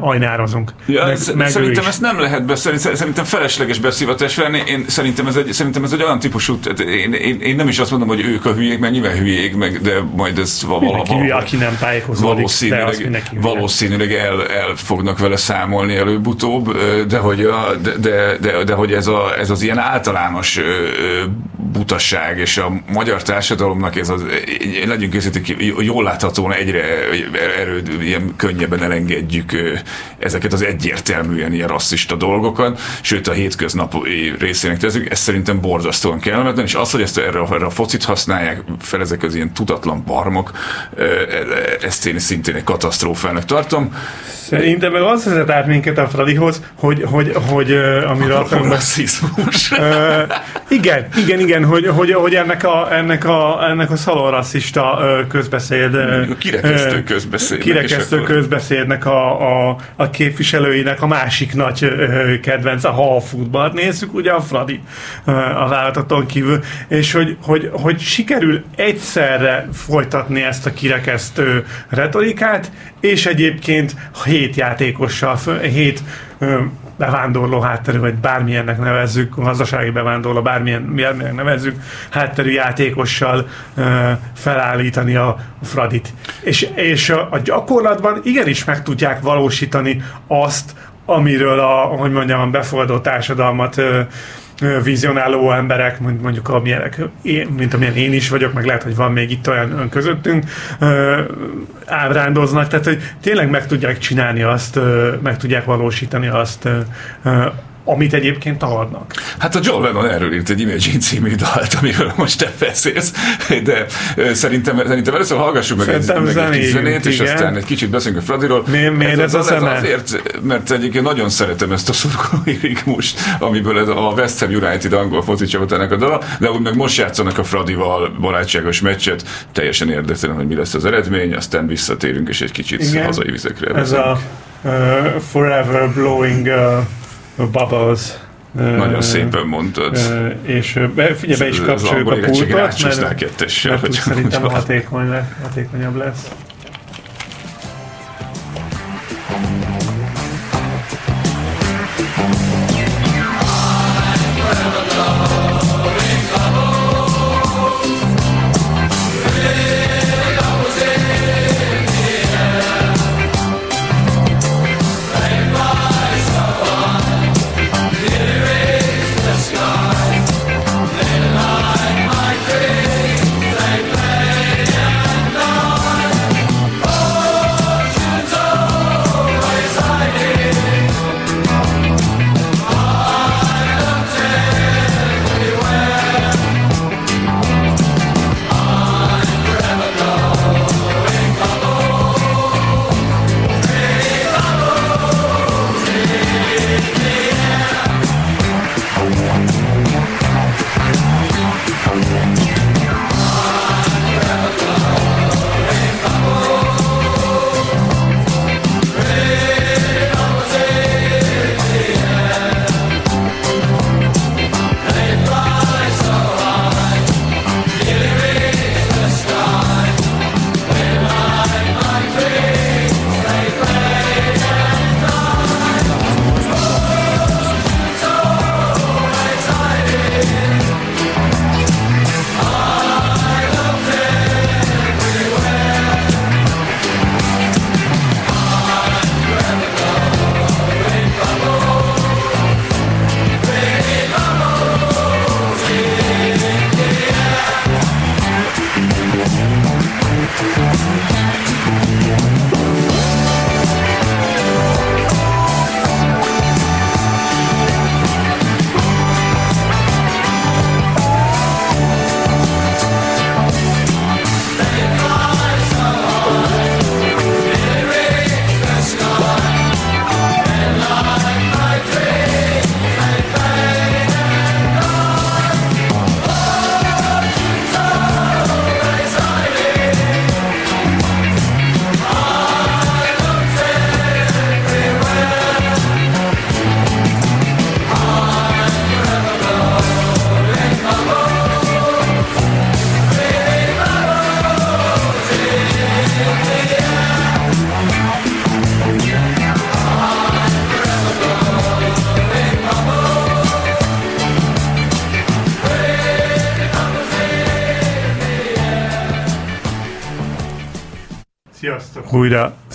ajnározunk. Ja, meg, meg szerintem ezt nem lehet beszélni, szerintem felesleges beszívatás lenni. Én szerintem ez egy, szerintem ez egy olyan típusú, én, én, én, nem is azt mondom, hogy ők a hülyék, mert nyilván hülyék, meg, de majd ez valahol aki nem tájékozódik, valószínűleg, valószínűleg el, el fognak vele számolni előbb-utóbb, de hogy, a, de, de, de, de, hogy ez, a, ez az ilyen általános butasság, és a magyar társadalomnak ez az, legyünk őszintén, jól láthatóan egyre erőd, ilyen könnyebben elengedjük ezeket az egyértelműen ilyen rasszista dolgokat, sőt a hétköznapi részének tezzük, ez szerintem borzasztóan kellemetlen, és az, hogy ezt erre, erre a focit használják fel ezek az ilyen tudatlan barmok, ezt én szintén egy katasztrófának tartom. Szerintem meg az vezet át minket a Fradihoz, hogy, hogy, hogy uh, amiről akarunk... Rasszizmus. Uh, igen, igen, igen, hogy, hogy, hogy ennek a, ennek a, ennek a szalonrasszista közbeszéd... A kirekesztő közbeszéd. Kirekesztő közbeszédnek a, a, a képviselőinek a másik nagy kedvence, ha a futballt nézzük, ugye a Fradi a váltaton kívül, és hogy, hogy, hogy sikerül egyszerre folytatni ezt a kirekesztő retorikát, és egyébként hét játékossal, hét bevándorló hátterű, vagy bármilyennek nevezzük, gazdasági bevándorló, bármilyen, bármilyen nevezzük, hátterű játékossal felállítani a Fradit. És, és a gyakorlatban igenis meg tudják valósítani azt, amiről a, hogy mondjam, a befogadó társadalmat vizionáló emberek, mondjuk amilyenek, én, mint amilyen én is vagyok, meg lehet, hogy van még itt olyan közöttünk, ábrándoznak, tehát hogy tényleg meg tudják csinálni azt, meg tudják valósítani azt, amit egyébként tagadnak. Hát a John Lennon erről írt egy Imagine című dalt, amiről most te beszélsz, de szerintem, szerintem először hallgassuk meg szerintem egy, meg egy zenét, és aztán egy kicsit beszélünk a Fradiról. Mi, miért ez, ez, ez a Azért, mert egyébként nagyon szeretem ezt a szurkolói ritmust, amiből ez a West Ham United angol foci csapatának a dala, de úgy meg most játszanak a Fradival barátságos meccset, teljesen érdektelen, hogy mi lesz az eredmény, aztán visszatérünk, és egy kicsit Igen. hazai vizekre. Ez a uh, Forever Blowing uh, Bubbles. Nagyon uh, szépen mondtad. Uh, és figyelj, be is kapcsoljuk a pultot, mert, mert, mert szerintem hatékony le, hatékonyabb lesz.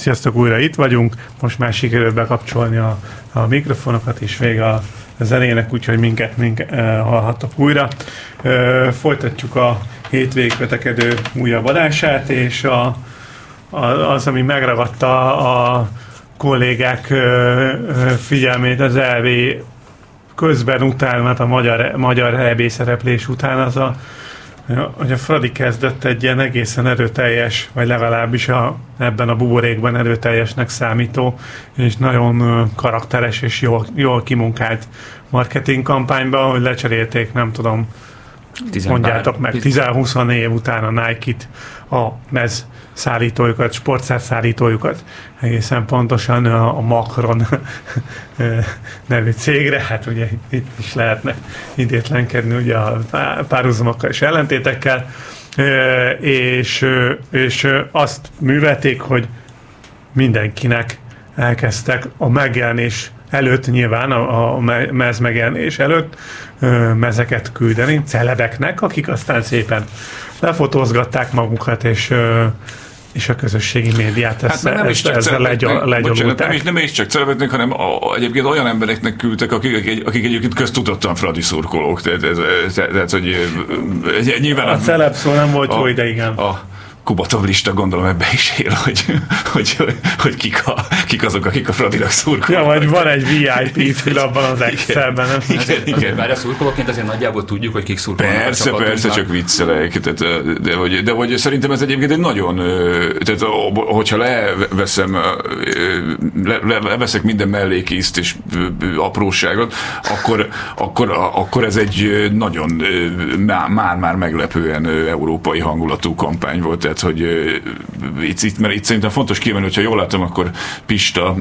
Sziasztok újra itt vagyunk. Most már sikerült bekapcsolni a, a mikrofonokat is vége a zenének, úgyhogy minket, minket uh, hallhattok újra. Uh, folytatjuk a hétvégkötekedő újabb adását, és a, a, az, ami megragadta a kollégák uh, figyelmét az LV közben után, a magyar, magyar szereplés után, az a Ja, hogy a Fradi kezdett egy ilyen egészen erőteljes, vagy legalábbis a, ebben a buborékban erőteljesnek számító, és nagyon karakteres és jól, jól kimunkált marketing kampányba, hogy lecserélték, nem tudom, Tizenbár, mondjátok meg, 10-20 év után a Nike-t, a mez szállítójukat, sportszerszállítójukat, egészen pontosan a, Macron nevű cégre, hát ugye itt is lehetne idétlenkedni ugye a párhuzamokkal és ellentétekkel, és, és azt művelték, hogy mindenkinek elkezdtek a megjelenés előtt nyilván, a, a mez megjelenés előtt mezeket küldeni celebeknek, akik aztán szépen lefotózgatták magukat, és és a közösségi médiát ezt, hát nem is ezzel legyalulták. Nem, is, nem is csak celebeknek, hanem a, egyébként olyan embereknek küldtek, akik, akik, akik egyébként köztudottan fradi szurkolók. Tehát, ez, ez, ez, hogy nyilván... A celeb szó nem volt a, jó ideig. A, Kubatov lista gondolom ebbe is él, hogy, hogy, hogy kik, a, kik azok, akik a Fradinak szurkolnak. Ja, vagy van egy VIP fül abban az Excelben. Igen, igen, igen. Már a szurkolóként azért nagyjából tudjuk, hogy kik szurkolnak. Persze, persze, csak viccelek. Tehát, de, hogy, de hogy szerintem ez egyébként egy nagyon, tehát hogyha leveszem, le, le, leveszek minden mellékízt és apróságot, akkor, akkor, akkor ez egy nagyon már-már meglepően európai hangulatú kampány volt. Tehát tehát hogy itt, itt, mert itt szerintem fontos kiemelni, hogyha jól látom, akkor Pista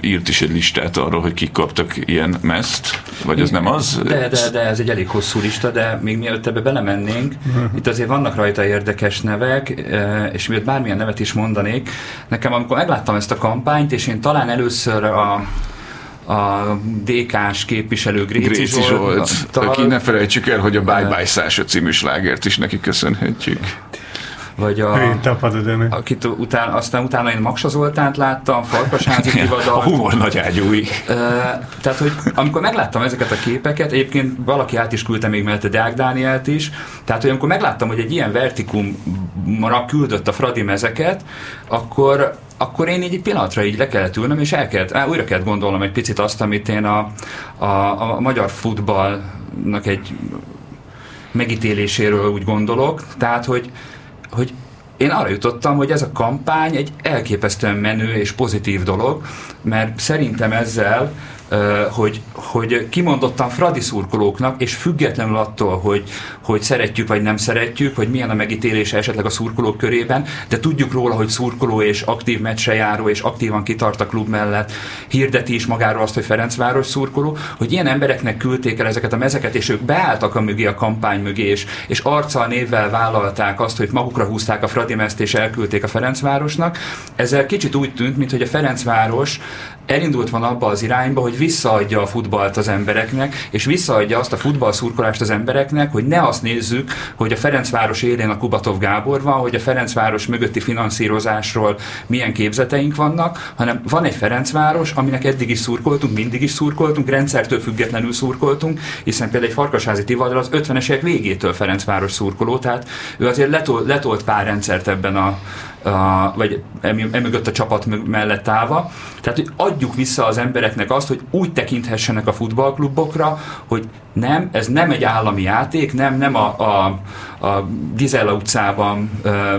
írt is egy listát arról, hogy kik kaptak ilyen meszt, vagy ez nem az? De, de, de ez egy elég hosszú lista, de még mielőtt ebbe belemennénk, itt azért vannak rajta érdekes nevek, és miért bármilyen nevet is mondanék, nekem amikor megláttam ezt a kampányt, és én talán először a a DK-s képviselő Gréci, Gréci Zsolt, Zsolt aki ne felejtsük el, hogy a Bye Bye Sasha című slágert is neki köszönhetjük vagy a, akit után, aztán utána én Maksa Zoltánt láttam, Farkasházi Tivadar. A humor nagy ágyúi. tehát, hogy amikor megláttam ezeket a képeket, egyébként valaki át is küldte még mellette Deák Dánielt is, tehát, hogy amikor megláttam, hogy egy ilyen vertikumra küldött a Fradi mezeket, akkor, akkor én így egy pillanatra így le kellett ülnöm, és el kellett, újra kellett gondolnom egy picit azt, amit én a, a, a magyar futballnak egy megítéléséről úgy gondolok, tehát, hogy hogy én arra jutottam, hogy ez a kampány egy elképesztően menő és pozitív dolog, mert szerintem ezzel hogy, hogy kimondottan fradi szurkolóknak, és függetlenül attól, hogy, hogy szeretjük vagy nem szeretjük, hogy milyen a megítélése esetleg a szurkolók körében, de tudjuk róla, hogy szurkoló és aktív meccsre járó, és aktívan kitart a klub mellett, hirdeti is magáról azt, hogy Ferencváros szurkoló, hogy ilyen embereknek küldték el ezeket a mezeket, és ők beálltak a mögé, a kampány mögé, és, és arccal névvel vállalták azt, hogy magukra húzták a Fradi mezt, és elküldték a Ferencvárosnak. Ezzel kicsit úgy tűnt, mintha a Ferencváros elindult van abba az irányba, hogy visszaadja a futballt az embereknek, és visszaadja azt a futballszurkolást az embereknek, hogy ne azt nézzük, hogy a Ferencváros élén a Kubatov Gábor van, hogy a Ferencváros mögötti finanszírozásról milyen képzeteink vannak, hanem van egy Ferencváros, aminek eddig is szurkoltunk, mindig is szurkoltunk, rendszertől függetlenül szurkoltunk, hiszen például egy Farkasházi Tivadar az 50-es évek végétől Ferencváros szurkoló, tehát ő azért letolt, letolt pár rendszert ebben a, vagy emögött a csapat mellett állva. Tehát, hogy adjuk vissza az embereknek azt, hogy úgy tekinthessenek a futballklubokra, hogy nem, ez nem egy állami játék, nem, nem a, a, a Gizella utcában ö,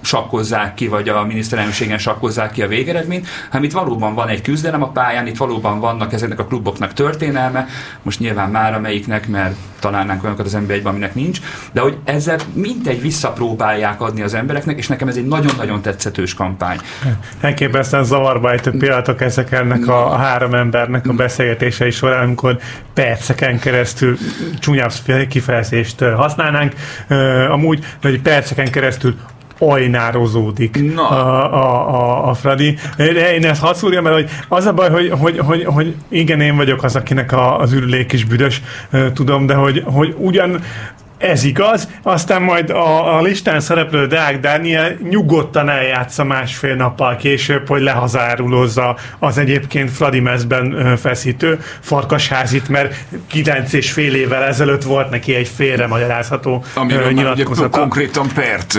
sakkozzák ki, vagy a miniszterelnökségen sakkozzák ki a végeredményt, hanem itt valóban van egy küzdelem a pályán, itt valóban vannak ezeknek a kluboknak történelme, most nyilván már amelyiknek, mert találnánk olyanokat az ember egyben, aminek nincs, de hogy ezzel mindegy visszapróbálják adni az embereknek, és nekem ez egy nagyon-nagyon tetszetős kampány. Elképesztően zavarba ejtő pillanatok ezek ennek a, a három embernek a beszélgetései során, amikor perceken keresztül csúnyább kifejezést használnánk, amúgy, hogy perceken keresztül ajnározódik a, a, a, a Fradi. Én ezt hadd szúrjam, mert hogy az a baj, hogy, hogy, hogy, hogy igen, én vagyok az, akinek a, az ürülék is büdös, tudom, de hogy, hogy ugyan ez igaz, aztán majd a, a listán szereplő Deák Dániel nyugodtan eljátsza másfél nappal később, hogy lehazárulozza az egyébként Fladimezben feszítő farkasházit, mert kilenc és fél évvel ezelőtt volt neki egy félre magyarázható Amiről nyilatkozata. Ugye konkrétan pert,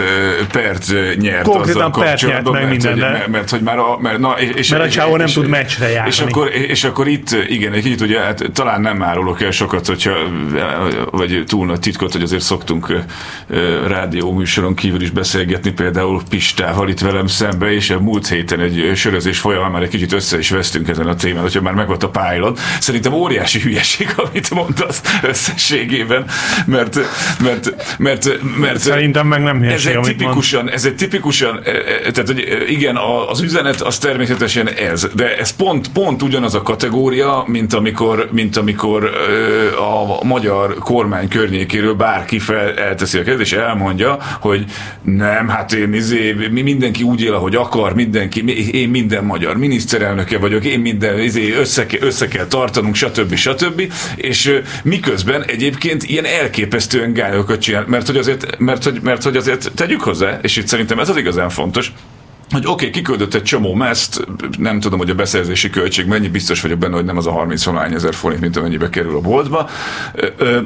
pert nyert Konkrétan pert nyert meg minden, mert, mert, mert, hogy már a, mert, na, és, mert a csávó nem és, tud meccsre járni. És akkor, és akkor itt, igen, egy kicsit ugye, hát, talán nem árulok el sokat, hogyha, vagy túl nagy titkot, hogy azért szoktunk rádió műsoron kívül is beszélgetni, például Pistával itt velem szembe, és a múlt héten egy sörözés folyamán már egy kicsit össze is vesztünk ezen a témán, hogyha már megvolt a pilot. Szerintem óriási hülyeség, amit mondasz összességében, mert, mert, mert, mert Szerintem meg nem hülyeség, ez egy tipikusan, ez egy tipikusan, tehát hogy igen, az üzenet az természetesen ez, de ez pont, pont ugyanaz a kategória, mint amikor, mint amikor a magyar kormány környékéről bárki fel elteszi a kezét, és elmondja, hogy nem, hát én izé, mi mindenki úgy él, ahogy akar, mindenki, én minden magyar miniszterelnöke vagyok, én minden izé, össze, össze kell tartanunk, stb. stb. És miközben egyébként ilyen elképesztően gályokat csinál, mert hogy azért, mert hogy, mert hogy azért tegyük hozzá, és itt szerintem ez az igazán fontos, hogy oké, okay, kiküldött egy csomó meszt, nem tudom, hogy a beszerzési költség mennyi, biztos vagyok benne, hogy nem az a 30 ezer forint, mint amennyibe kerül a boltba. Ö, ö,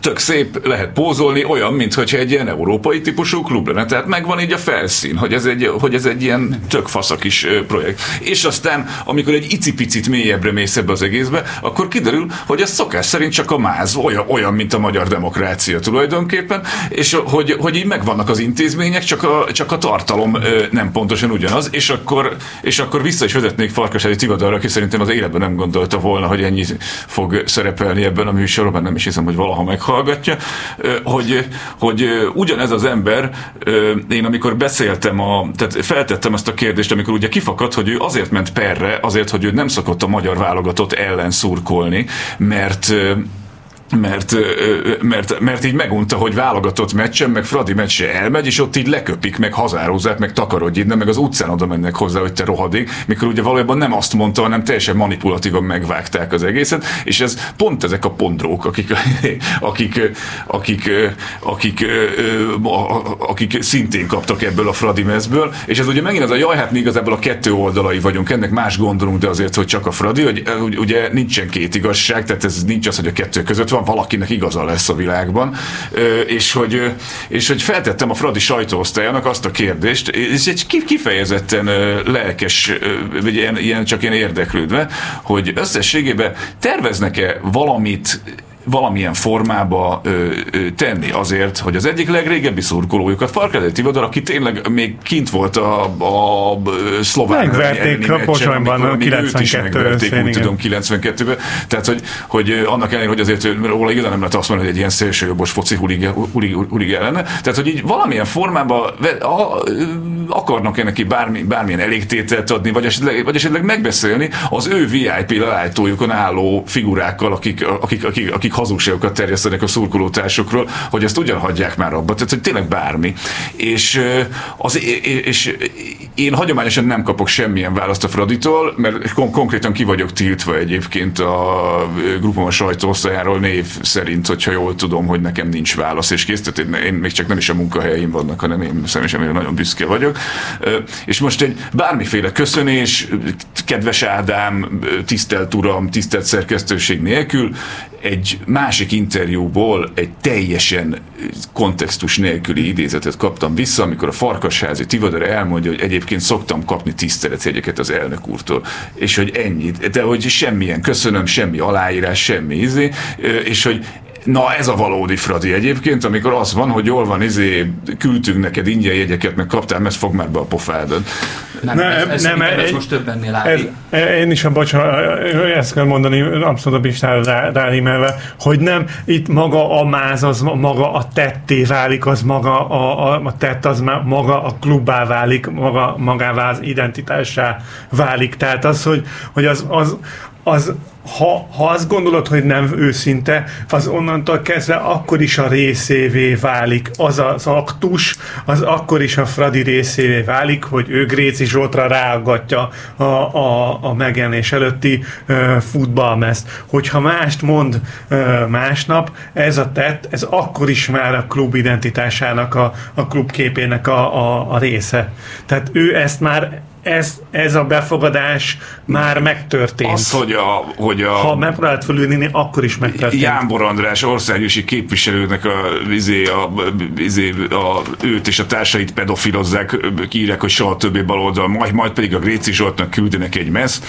tök szép, lehet pózolni, olyan, mintha egy ilyen európai típusú klub lenne. Tehát megvan így a felszín, hogy ez egy, hogy ez egy ilyen tök faszak is projekt. És aztán, amikor egy icipicit mélyebbre mész ebbe az egészbe, akkor kiderül, hogy ez szokás szerint csak a máz, olyan, olyan mint a magyar demokrácia tulajdonképpen, és hogy, hogy így megvannak az intézmények, csak a, csak a tartalom nem pontosan ugyanaz, és akkor, és akkor vissza is vezetnék Farkasádi Tivadar, aki szerintem az életben nem gondolta volna, hogy ennyi fog szerepelni ebben a műsorban, nem is hiszem, hogy valaha meg meghallgatja, hogy, hogy ugyanez az ember, én amikor beszéltem, a, tehát feltettem ezt a kérdést, amikor ugye kifakadt, hogy ő azért ment perre, azért, hogy ő nem szokott a magyar válogatott ellen szurkolni, mert mert, mert, mert így megunta, hogy válogatott meccsen, meg Fradi meccse elmegy, és ott így leköpik, meg hazározzák, meg takarodj innen, meg az utcán oda mennek hozzá, hogy te rohadék, mikor ugye valójában nem azt mondta, hanem teljesen manipulatívan megvágták az egészet, és ez pont ezek a pondrók, akik, akik, akik, akik, akik szintén kaptak ebből a Fradi mezből, és ez ugye megint az a jaj, hát mi igazából a kettő oldalai vagyunk, ennek más gondolunk, de azért, hogy csak a Fradi, hogy ugye nincsen két igazság, tehát ez nincs az, hogy a kettő között van, valakinek igaza lesz a világban, és hogy, és hogy feltettem a Fradi sajtóosztályának azt a kérdést, és egy kifejezetten lelkes, vagy ilyen, ilyen csak ilyen érdeklődve, hogy összességében terveznek-e valamit valamilyen formába ö, ö, tenni azért, hogy az egyik legrégebbi szurkolójukat, Farkadei Tivadar, aki tényleg még kint volt a, a, szlovák Megverték a Pozsonyban 92 úgy tudom 92-ben. Tehát, hogy, hogy annak ellenére, hogy azért róla igazán nem lehet azt mondani, hogy egy ilyen szélsőjobbos foci huligán lenne. Tehát, hogy így valamilyen formában akarnak-e neki bármi, bármilyen elégtételt adni, vagy esetleg, vagy esetleg megbeszélni az ő VIP leállítójukon álló figurákkal, akik, akik, akik, akik hazugságokat terjesztenek a szurkolótársokról, hogy ezt ugyan hagyják már abba. Tehát, hogy tényleg bármi. És, az, és én hagyományosan nem kapok semmilyen választ a Fraditól, mert kon- konkrétan ki vagyok tiltva egyébként a grupom a sajtóosztályáról név szerint, hogyha jól tudom, hogy nekem nincs válasz, és kész, tehát én, én még csak nem is a munkahelyeim vannak, hanem én személyesen nagyon büszke vagyok. És most egy bármiféle köszönés, kedves Ádám, tisztelt uram, tisztelt szerkesztőség nélkül, egy másik interjúból egy teljesen kontextus nélküli idézetet kaptam vissza, amikor a Farkasházi Tivadar elmondja, hogy egyébként szoktam kapni tiszteletjegyeket az elnök úrtól, és hogy ennyit, de hogy semmilyen köszönöm, semmi aláírás, semmi izé, és hogy Na ez a valódi Fradi egyébként, amikor az van, hogy jól van, izé, küldtünk neked ingyen jegyeket, meg kaptál, mert fog már be a pofádon. Nem, nem, ez, ez, nem, ez, ez most többennél látni. Én is a bocsánat, ezt kell mondani, abszolút a Pistára rárímelve, hogy nem, itt maga a máz, az maga a tetté válik, az maga a, a, a tett, az maga a klubbá válik, maga, magává az identitássá válik. Tehát az, hogy, hogy az, az az ha, ha azt gondolod, hogy nem őszinte, az onnantól kezdve akkor is a részévé válik. Az az aktus, az akkor is a Fradi részévé válik, hogy ő Gréci Zsoltra ráaggatja a, a, a megjelenés előtti uh, futballmezt. Hogyha mást mond uh, másnap, ez a tett, ez akkor is már a klub identitásának, a, a klub képének a, a, a része. Tehát ő ezt már ez, ez a befogadás már megtörtént. Az, hogy a... Hogy a ha megpróbált fölülni, akkor is megtörtént. Jámbor András országgyűlési képviselőnek a, izé, a, izé, a, őt és a társait pedofilozzák, kiírják, hogy soha többé baloldal, majd, majd pedig a Gréci Zsoltnak küldenek egy meszt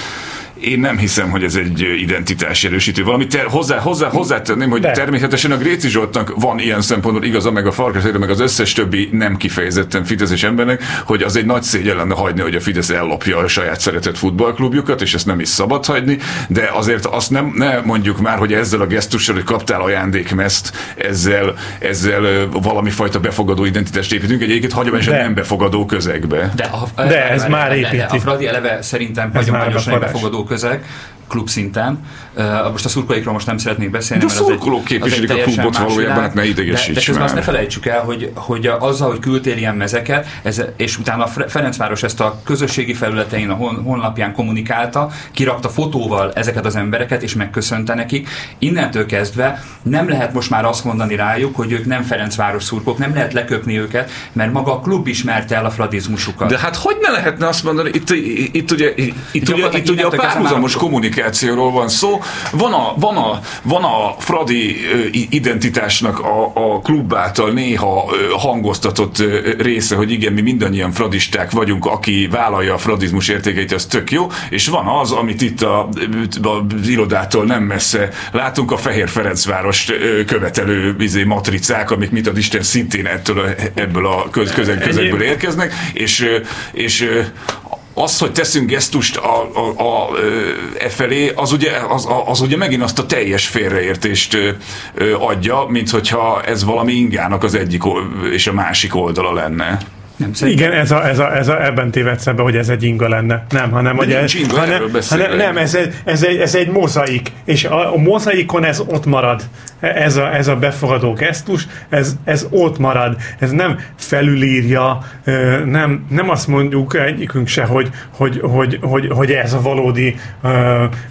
én nem hiszem, hogy ez egy identitás erősítő. Valami ter- hozzá, hozzá, hozzátenném, hogy De. természetesen a Gréci Zsoltnak van ilyen szempontból igaza, meg a Farkas meg az összes többi nem kifejezetten fideszes embernek, hogy az egy nagy szégyen lenne hagyni, hogy a Fidesz ellopja a saját szeretett futballklubjukat, és ezt nem is szabad hagyni, de azért azt nem ne mondjuk már, hogy ezzel a gesztussal, hogy kaptál ajándékmezt, ezzel, ezzel valami fajta befogadó identitást építünk, egyébként hagyományosan nem befogadó közegbe. De, a, de ez már építi. a Fradi eleve szerintem hagyományosan befogadó közeg, klub szinten. Uh, most a szurkolóikról most nem szeretnék beszélni. De a szurkolók képviselik a klubot valójában, hát ne idegesíts De, de közben azt ne felejtsük el, hogy, hogy azzal, hogy küldtél ilyen mezeket, ez, és utána a Ferencváros ezt a közösségi felületein, a hon, honlapján kommunikálta, kirakta fotóval ezeket az embereket, és megköszönte nekik. Innentől kezdve nem lehet most már azt mondani rájuk, hogy ők nem Ferencváros szurkok, nem lehet leköpni őket, mert maga a klub ismerte el a fradizmusukat. De hát hogy ne lehetne azt mondani, itt, itt, ugye, itt ugye, itt ugye a párhuzamos kommunikáció kommunikációról van szó. Van a, van a, van a Fradi identitásnak a, a klub által néha hangoztatott része, hogy igen, mi mindannyian fradisták vagyunk, aki vállalja a fradizmus értékeit, az tök jó, és van az, amit itt a, a irodától nem messze látunk, a Fehér Ferencváros követelő izé, matricák, amik mit ad Isten szintén ettől a, ebből a köz, közeg, közegből érkeznek, és, és az, hogy teszünk gesztust a, a, a, e felé, az ugye, az, az ugye megint azt a teljes félreértést adja, mint hogyha ez valami ingának az egyik és a másik oldala lenne. Nem, Igen, ez a, ez a, ez a, ebben tévedsz ebbe, hogy ez egy inga lenne. Nem, hanem, hogy ez, inga, hanem, hanem, nem, ez, egy, ez, egy, ez egy mozaik, és a, a mozaikon ez ott marad. Ez a, ez a befogadó gesztus, ez, ez ott marad. Ez nem felülírja, nem, nem azt mondjuk egyikünk se, hogy, hogy, hogy, hogy, hogy ez a valódi,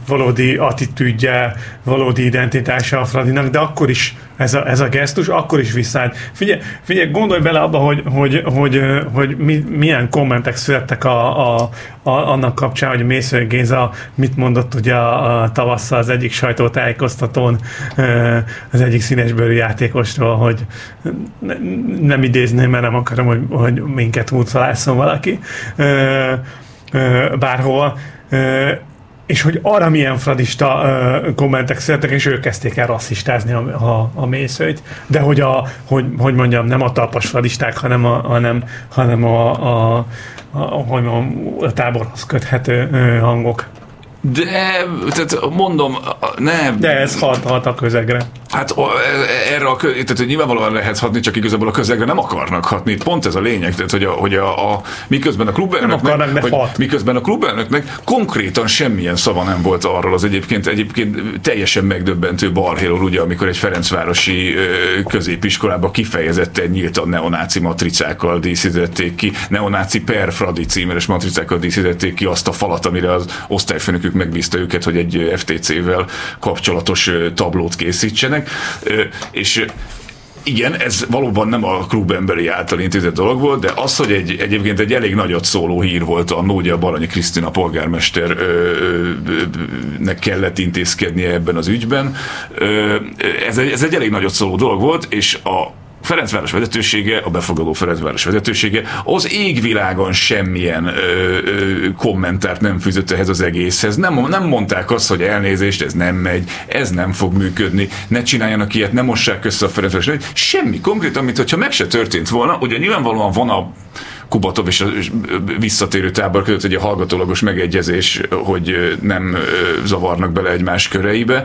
valódi attitűdje, valódi identitása a Fradinak, de akkor is ez a, ez a gesztus, akkor is visszáll. Figyelj, figyelj, gondolj bele abba, hogy, hogy, hogy, hogy mi, milyen kommentek születtek a, a, a, annak kapcsán, hogy Mésző Géza mit mondott ugye a, a tavasszal az egyik sajtótájékoztatón az egyik színesbőrű játékosról, hogy nem idézném, mert nem akarom, hogy, hogy minket útvalászom valaki bárhol és hogy arra milyen fradista uh, kommentek születtek, és ők kezdték el rasszistázni a, a, a mészőt. De hogy, a, hogy, hogy mondjam, nem a talpas fradisták, hanem a, hanem, hanem a, a, a, a, a, a táborhoz köthető uh, hangok. De, tehát mondom, nem. De ez hat, hat a közegre. Hát e, erre a, tehát hogy nyilvánvalóan lehet hatni, csak igazából a közegre nem akarnak hatni. Pont ez a lényeg, tehát hogy a, hogy a, a miközben a klubelnöknek, hogy miközben a klubelnöknek konkrétan semmilyen szava nem volt arról az egyébként, egyébként teljesen megdöbbentő balhéról, ugye, amikor egy Ferencvárosi középiskolába kifejezetten nyíltan neonáci matricákkal díszítették ki, neonáci per Fradi címeres matricákkal díszítették ki azt a falat, amire az osztályfőnökük megbízta őket, hogy egy FTC-vel kapcsolatos tablót készítsenek és igen, ez valóban nem a klubemberi által intézett dolog volt, de az, hogy egy, egyébként egy elég nagyot szóló hír volt a Nógya Baranyi Krisztina polgármesternek kellett intézkednie ebben az ügyben. Ö, ez, egy, ez egy elég nagyot szóló dolog volt, és a Ferencváros vezetősége, a befogadó Ferencváros vezetősége az égvilágon semmilyen ö, ö, kommentárt nem fűzött ehhez az egészhez. Nem, nem mondták azt, hogy elnézést, ez nem megy, ez nem fog működni, ne csináljanak ilyet, ne mossák össze a Ferencváros. Semmi konkrét, mint hogyha meg se történt volna. Ugye nyilvánvalóan van a Kubatov és a visszatérő tábor között egy hallgatólagos megegyezés, hogy nem zavarnak bele egymás köreibe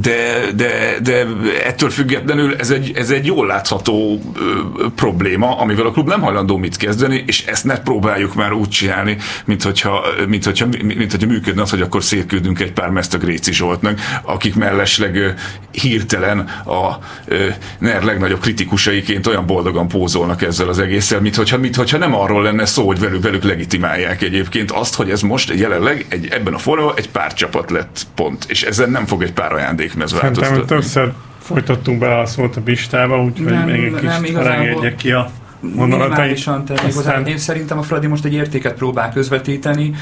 de, de, de ettől függetlenül ez egy, ez egy jól látható ö, probléma, amivel a klub nem hajlandó mit kezdeni, és ezt ne próbáljuk már úgy csinálni, mint hogyha, mint hogyha, mint hogyha működne az, hogy akkor szétküldünk egy pár mezt a Gréci Zsoltnak, akik mellesleg ö, hirtelen a ö, NER legnagyobb kritikusaiként olyan boldogan pózolnak ezzel az egésszel, mint hogyha, mint hogyha nem arról lenne szó, hogy velük, velük legitimálják egyébként azt, hogy ez most jelenleg egy, ebben a formában egy pár csapat lett pont, és ezzel nem fog egy pár ajándékmez Szerintem változtatni. többször folytattunk bele a szót a Bistába, úgyhogy Nem, még egy nem kicsit igazából. elengedjek ki a. Minimálisan, tehát Aztán- igazán én szerintem a Fradi most egy értéket próbál közvetíteni,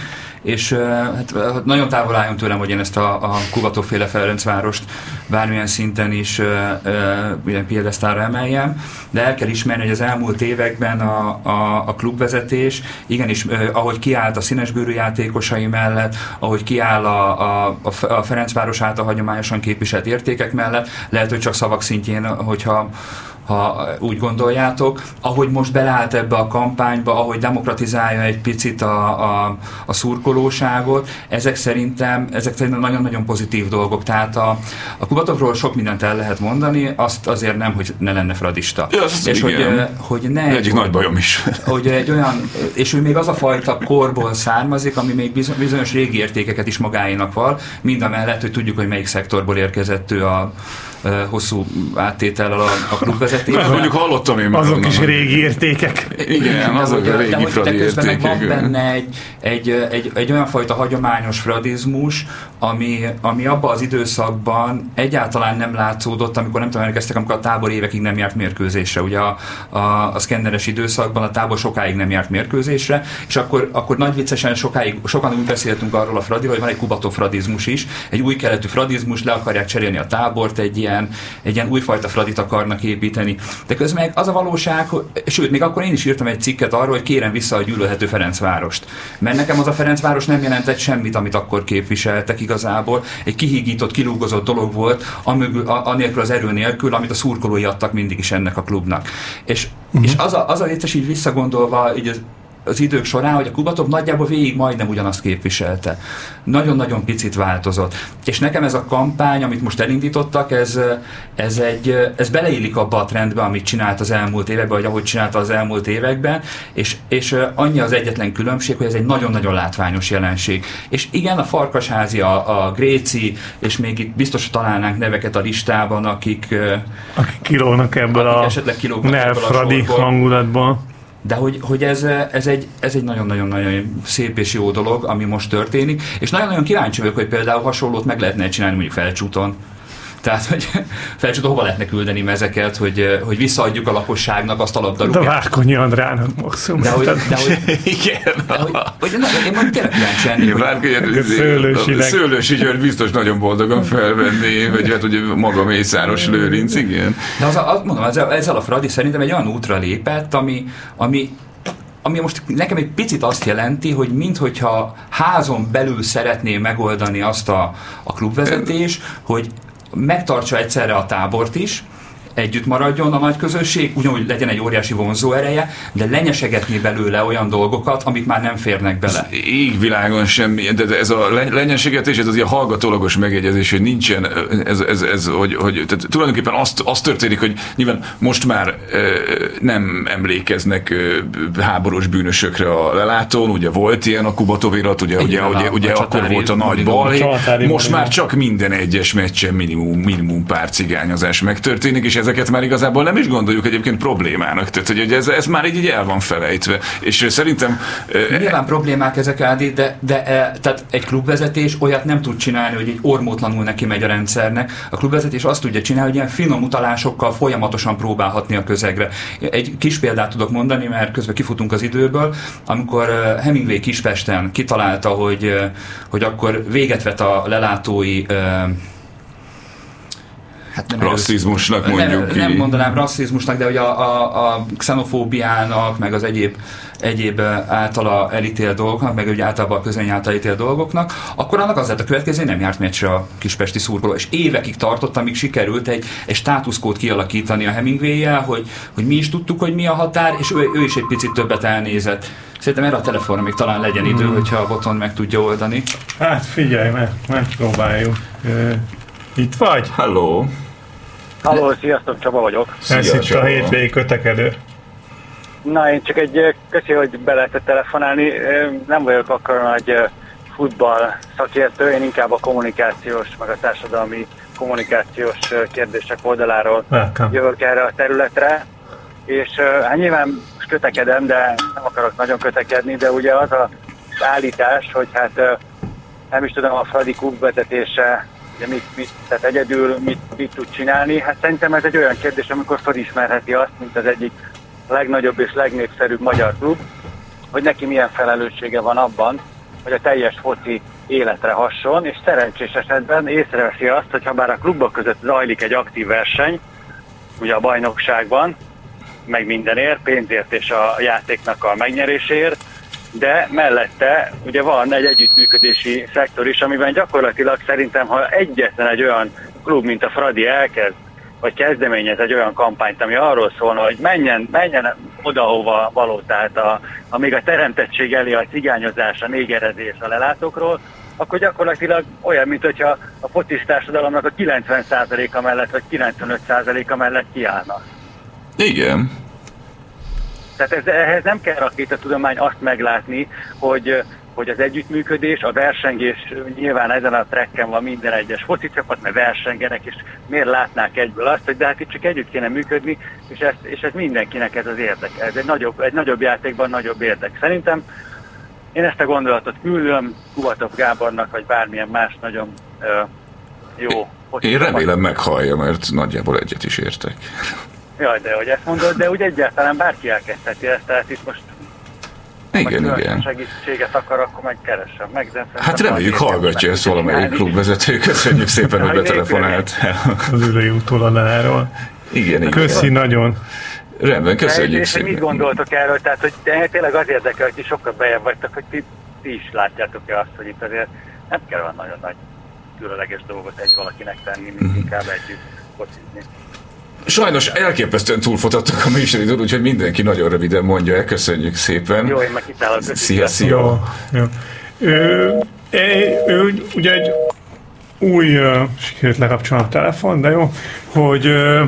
és hát uh, nagyon távol álljon tőlem, hogy én ezt a, a Kubató-féle Ferencvárost bármilyen szinten is ilyen piedesztára emeljem, de el kell ismerni, hogy az elmúlt években a, a, a klubvezetés igenis, ahogy kiállt a színesbőrű játékosai mellett, ahogy kiáll a, a, a Ferencváros által hagyományosan képviselt értékek mellett, lehet, hogy csak szavak szintjén, hogyha ha úgy gondoljátok. Ahogy most beleállt ebbe a kampányba, ahogy demokratizálja egy picit a, a, a szurkolóságot, ezek szerintem, ezek szerintem nagyon-nagyon pozitív dolgok. Tehát a, a Kubatovról sok mindent el lehet mondani, azt azért nem, hogy ne lenne fradista. Ja, és hogy, igen. ö, hogy ne Egyik nagy bajom is. hogy egy olyan, és ő még az a fajta korból származik, ami még bizony- bizonyos régi értékeket is magáénak val, mind a mellett, hogy tudjuk, hogy melyik szektorból érkezett ő a, hosszú áttétellel a, a klubvezetésben. Hát mondjuk hallottam én már Azok onnan, is régi értékek. Igen, de azok a de régi de fradi közben meg van értékek. benne egy, egy, egy, egy olyan fajta hagyományos fradizmus, ami, ami abban az időszakban egyáltalán nem látszódott, amikor nem tudom, emlékeztek, amikor a tábor évekig nem járt mérkőzésre. Ugye a, a, a szkenneres időszakban a tábor sokáig nem járt mérkőzésre, és akkor, akkor nagy viccesen sokáig, sokan úgy beszéltünk arról a fradi, hogy van egy kubató fradizmus is, egy új keletű fradizmus, le akarják cserélni a tábort, egy ilyen, egy ilyen újfajta fradit akarnak építeni. De közben meg az a valóság, hogy, sőt, még akkor én is írtam egy cikket arról, hogy kérem vissza a gyűlölhető Ferencvárost. Mert nekem az a Ferencváros nem jelentett semmit, amit akkor képviseltek igazából. Egy kihígított, kilúgozott dolog volt, amögül, a, anélkül az erő nélkül, amit a szurkolói adtak mindig is ennek a klubnak. És, uh-huh. és az a, az a vicces így visszagondolva, így az, az idők során, hogy a Kubatov nagyjából végig majdnem ugyanazt képviselte. Nagyon-nagyon picit változott. És nekem ez a kampány, amit most elindítottak, ez, ez, egy, ez beleillik abba a trendbe, amit csinált az elmúlt években, vagy ahogy csinálta az elmúlt években, és, és annyi az egyetlen különbség, hogy ez egy nagyon-nagyon látványos jelenség. És igen, a Farkasházi, a, a Gréci, és még itt biztos találnánk neveket a listában, akik, Akik kilógnak ebből akik a esetleg kilógnak ebből a hangulatból. De hogy, hogy ez, ez, egy, ez egy nagyon-nagyon-nagyon szép és jó dolog, ami most történik, és nagyon-nagyon kíváncsi vagyok, hogy például hasonlót meg lehetne csinálni mondjuk felcsúton. Tehát, hogy felcsúton hova lehetne küldeni mezeket, hogy, hogy visszaadjuk a lakosságnak azt a De labdarúgást. Várkonyi Andrának maximum. De hogy, de hogy, Igen. de hogy, hogy na, én mondjuk tényleg kíváncsi lennék. Szőlősi György biztos nagyon boldogan felvenni, vagy hát ugye maga Mészáros Lőrinc, igen. De az, a- az, mondom, ezzel, ezzel a Fradi szerintem egy olyan útra lépett, ami, ami ami most nekem egy picit azt jelenti, hogy minthogyha házon belül szeretné megoldani azt a, a klubvezetés, hogy megtartsa egyszerre a tábort is, együtt maradjon a nagy közösség, ugyanúgy legyen egy óriási vonzó ereje, de lenyesegetni belőle olyan dolgokat, amik már nem férnek bele. Égvilágon semmi, de de ez a le- lenyenségetés, ez az ilyen hallgatólagos megjegyezés, hogy nincsen, ez, ez, ez hogy, hogy tehát tulajdonképpen azt, az történik, hogy nyilván most már nem emlékeznek háborús bűnösökre a lelátón, ugye volt ilyen a Kubatovirat, ugye, ugye, ugye, ugye akkor volt a nagy balhé, most már csak minden egyes meccsen minimum, minimum pár cigányozás megtörténik, és ezeket már igazából nem is gondoljuk egyébként problémának, tehát hogy ez, ez már így, így el van felejtve, és szerintem Nyilván problémák ezek, Ádi, de, de e, tehát egy klubvezetés olyat nem tud csinálni, hogy egy ormótlanul neki megy a rendszernek. A klubvezetés azt tudja csinálni, hogy ilyen finom utalásokkal folyamatosan próbálhatni a közegre. Egy kis példát tudok mondani, mert közben kifutunk az időből, amikor Hemingway Kispesten kitalálta, hogy, hogy akkor véget vet a lelátói hát nem rasszizmusnak mondjuk nem, nem mondanám rasszizmusnak, de hogy a, a, a xenofóbiának, meg az egyéb, egyéb általa elítélt dolgoknak, meg ugye általában a közöny által elítélt dolgoknak, akkor annak az lett a következő, nem járt meccsre a kispesti szurkoló. És évekig tartott, amíg sikerült egy, egy státuszkót kialakítani a hemingway hogy, hogy mi is tudtuk, hogy mi a határ, és ő, ő is egy picit többet elnézett. Szerintem erre a telefonra még talán legyen idő, hogyha a boton meg tudja oldani. Hát figyelj, meg, megpróbáljuk. Itt vagy? Hello! Halló, sziasztok, Csaba vagyok. Ez itt a hétvégi kötekedő. Na, én csak egy köszi, hogy be lehetett telefonálni. Nem vagyok akkor nagy futball szakértő, én inkább a kommunikációs, meg a társadalmi kommunikációs kérdések oldaláról Welcome. jövök erre a területre. És hát nyilván most kötekedem, de nem akarok nagyon kötekedni, de ugye az a az állítás, hogy hát nem is tudom, a Fradi vezetése ugye mit, mit, tehát egyedül mit, mit tud csinálni. Hát szerintem ez egy olyan kérdés, amikor felismerheti azt, mint az egyik legnagyobb és legnépszerűbb magyar klub, hogy neki milyen felelőssége van abban, hogy a teljes foci életre hasson, és szerencsés esetben észreveszi azt, hogy ha bár a klubok között zajlik egy aktív verseny, ugye a bajnokságban, meg mindenért, pénzért és a játéknak a megnyeréséért, de mellette ugye van egy együttműködési szektor is, amiben gyakorlatilag szerintem, ha egyetlen egy olyan klub, mint a Fradi elkezd, vagy kezdeményez egy olyan kampányt, ami arról szólna, hogy menjen, menjen oda, hova való, tehát a, amíg a teremtettség elé a cigányozás, a négerezés a lelátókról, akkor gyakorlatilag olyan, mint hogyha a focis társadalomnak a 90%-a mellett, vagy 95%-a mellett kiállna. Igen. Tehát ez, ehhez nem kell rakétatudomány azt meglátni, hogy, hogy az együttműködés, a versengés, nyilván ezen a trekken van minden egyes foci csapat, mert versengenek, és miért látnák egyből azt, hogy de hát itt csak együtt kéne működni, és ez, és ez mindenkinek ez az érdek. Ez egy nagyobb, egy nagyobb játékban nagyobb érdek. Szerintem én ezt a gondolatot küldöm Kubatov Gábornak, vagy bármilyen más nagyon ö, jó Én remélem meghallja, mert nagyjából egyet is értek. Jaj, de hogy ezt mondod, de úgy egyáltalán bárki elkezdheti ezt, tehát itt most Igen, ha igen. segítséget akar, akkor meg keresem meg. De Hát reméljük hallgatja ezt valamelyik klubvezető. Köszönjük szépen, hogy betelefonált. Az ülői útoldaláról. Igen, igen. Köszi nagyon. Rendben, köszönjük és hogy mit szépen. gondoltok erről? Tehát, hogy tényleg az érdekel, hogy ti sokkal bejebb vagytok, hogy ti, ti is látjátok-e azt, hogy itt azért nem kell olyan nagyon nagy különleges dolgot egy valakinek tenni, Mhm. mint inkább együtt focizni. Sajnos elképesztően túlfutottak a műsoridőn, úgyhogy mindenki nagyon röviden mondja el. Köszönjük szépen. Jó, én meg kitállok. Köszi, Szia, szia. Jó, jó. Ő, ő, ugye egy új, uh, sikerült lekapcsolni a telefon, de jó, hogy, uh,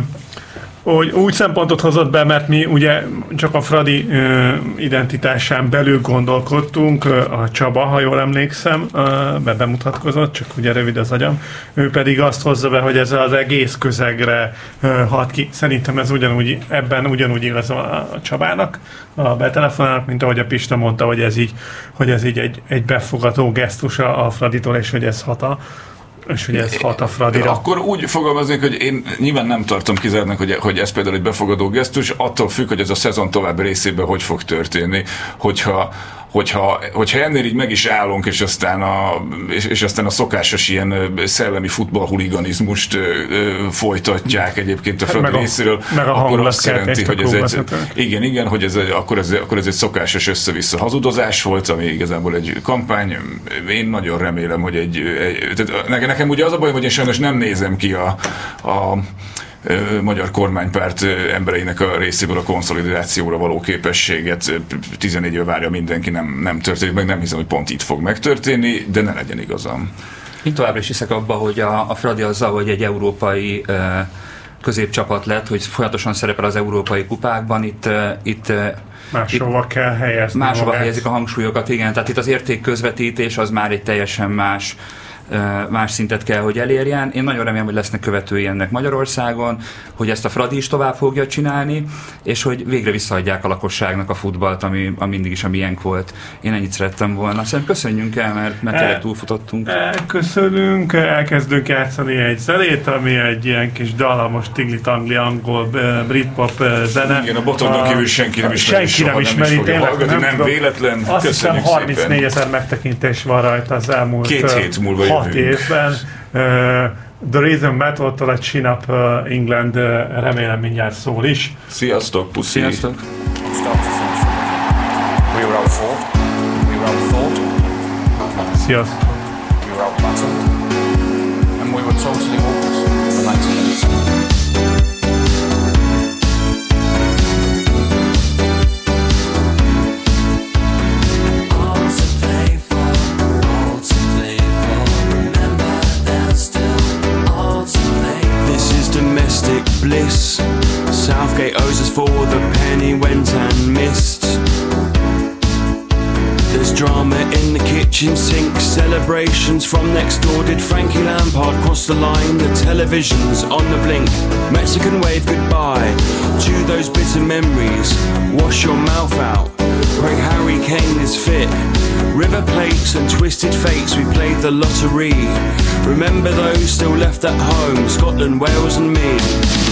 hogy úgy szempontot hozott be, mert mi ugye csak a Fradi uh, identitásán belül gondolkodtunk, a Csaba, ha jól emlékszem, uh, be bemutatkozott, csak ugye rövid az agyam, ő pedig azt hozza be, hogy ez az egész közegre uh, hat ki. Szerintem ez ugyanúgy, ebben ugyanúgy igaz a, a Csabának, a betelefonálnak, mint ahogy a Pista mondta, hogy ez így, hogy ez így egy, egy befogadó gesztus a, a Fraditól, és hogy ez hat a, és hogy ez hat a Fradira. Akkor úgy fogalmaznék, hogy én nyilván nem tartom kizártnak, hogy, hogy ez például egy befogadó gesztus, attól függ, hogy ez a szezon további részében hogy fog történni. Hogyha, hogyha, hogyha ennél így meg is állunk, és aztán a, és, és aztán a szokásos ilyen szellemi futballhuliganizmust folytatják egyébként a Fradi a- részéről, meg a akkor azt jelenti, hogy ez egy, igen, igen, hogy ez, akkor, ez, akkor ez egy szokásos össze-vissza hazudozás volt, ami igazából egy kampány. Én nagyon remélem, hogy egy, egy tehát nekem, ugye az a baj, hogy én sajnos nem nézem ki a, a magyar kormánypárt embereinek a részéből a konszolidációra való képességet. Ö, 14 éve várja mindenki, nem, nem történik meg, nem hiszem, hogy pont itt fog megtörténni, de ne legyen igazam. Én továbbra is hiszek abba, hogy a, a Fradi azzal, hogy egy európai uh, középcsapat lett, hogy folyamatosan szerepel az európai kupákban, itt, uh, itt uh, Máshova kell helyezni máshova magát. helyezik a hangsúlyokat, igen, tehát itt az értékközvetítés az már egy teljesen más más szintet kell, hogy elérjen. Én nagyon remélem, hogy lesznek követői ennek Magyarországon, hogy ezt a Fradi is tovább fogja csinálni, és hogy végre visszaadják a lakosságnak a futballt, ami, ami mindig is a miénk volt. Én ennyit szerettem volna. Szerintem köszönjünk el, mert, mert tényleg túlfutottunk. Elköszönünk, elkezdünk játszani egy zenét, ami egy ilyen kis dallamos tigli-tangli angol britpop zene. Igen, a botondon A- kívül senki nem ismeri, senki nem nem ismeri, fogja tényleg, hallgatni, nem tudom. véletlen. Azt hiszem Köszönjük 34 szépen. ezer megtekintés van rajta az elmúlt Két hét múlva hat évben. The Reason Metal-tól a Chin Up England remélem mindjárt szól is. Sziasztok, puszi. Sziasztok! start Southgate owes us for the penny went and missed. There's drama in the kitchen sink, celebrations from next door. Did Frankie Lampard cross the line? The television's on the blink. Mexican wave goodbye to those bitter memories. Wash your mouth out. Pray Harry Kane is fit. River plates and twisted fates, we played the lottery. Remember those still left at home, Scotland, Wales, and me.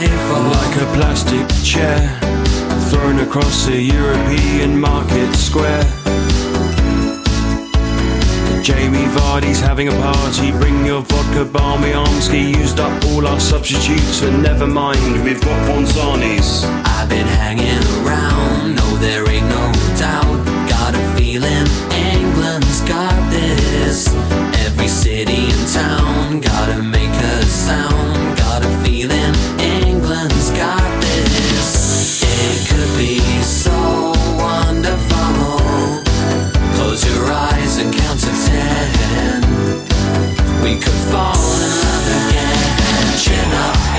Like a plastic chair thrown across a European market square. Jamie Vardy's having a party. Bring your vodka, Barmy Armsky. Used up all our substitutes, and never mind, we've got Bonzani's. I've been hanging around, no, there ain't no doubt. Got a feeling England's got this. Every city and town gotta make a sound. fall in love again. Chin up.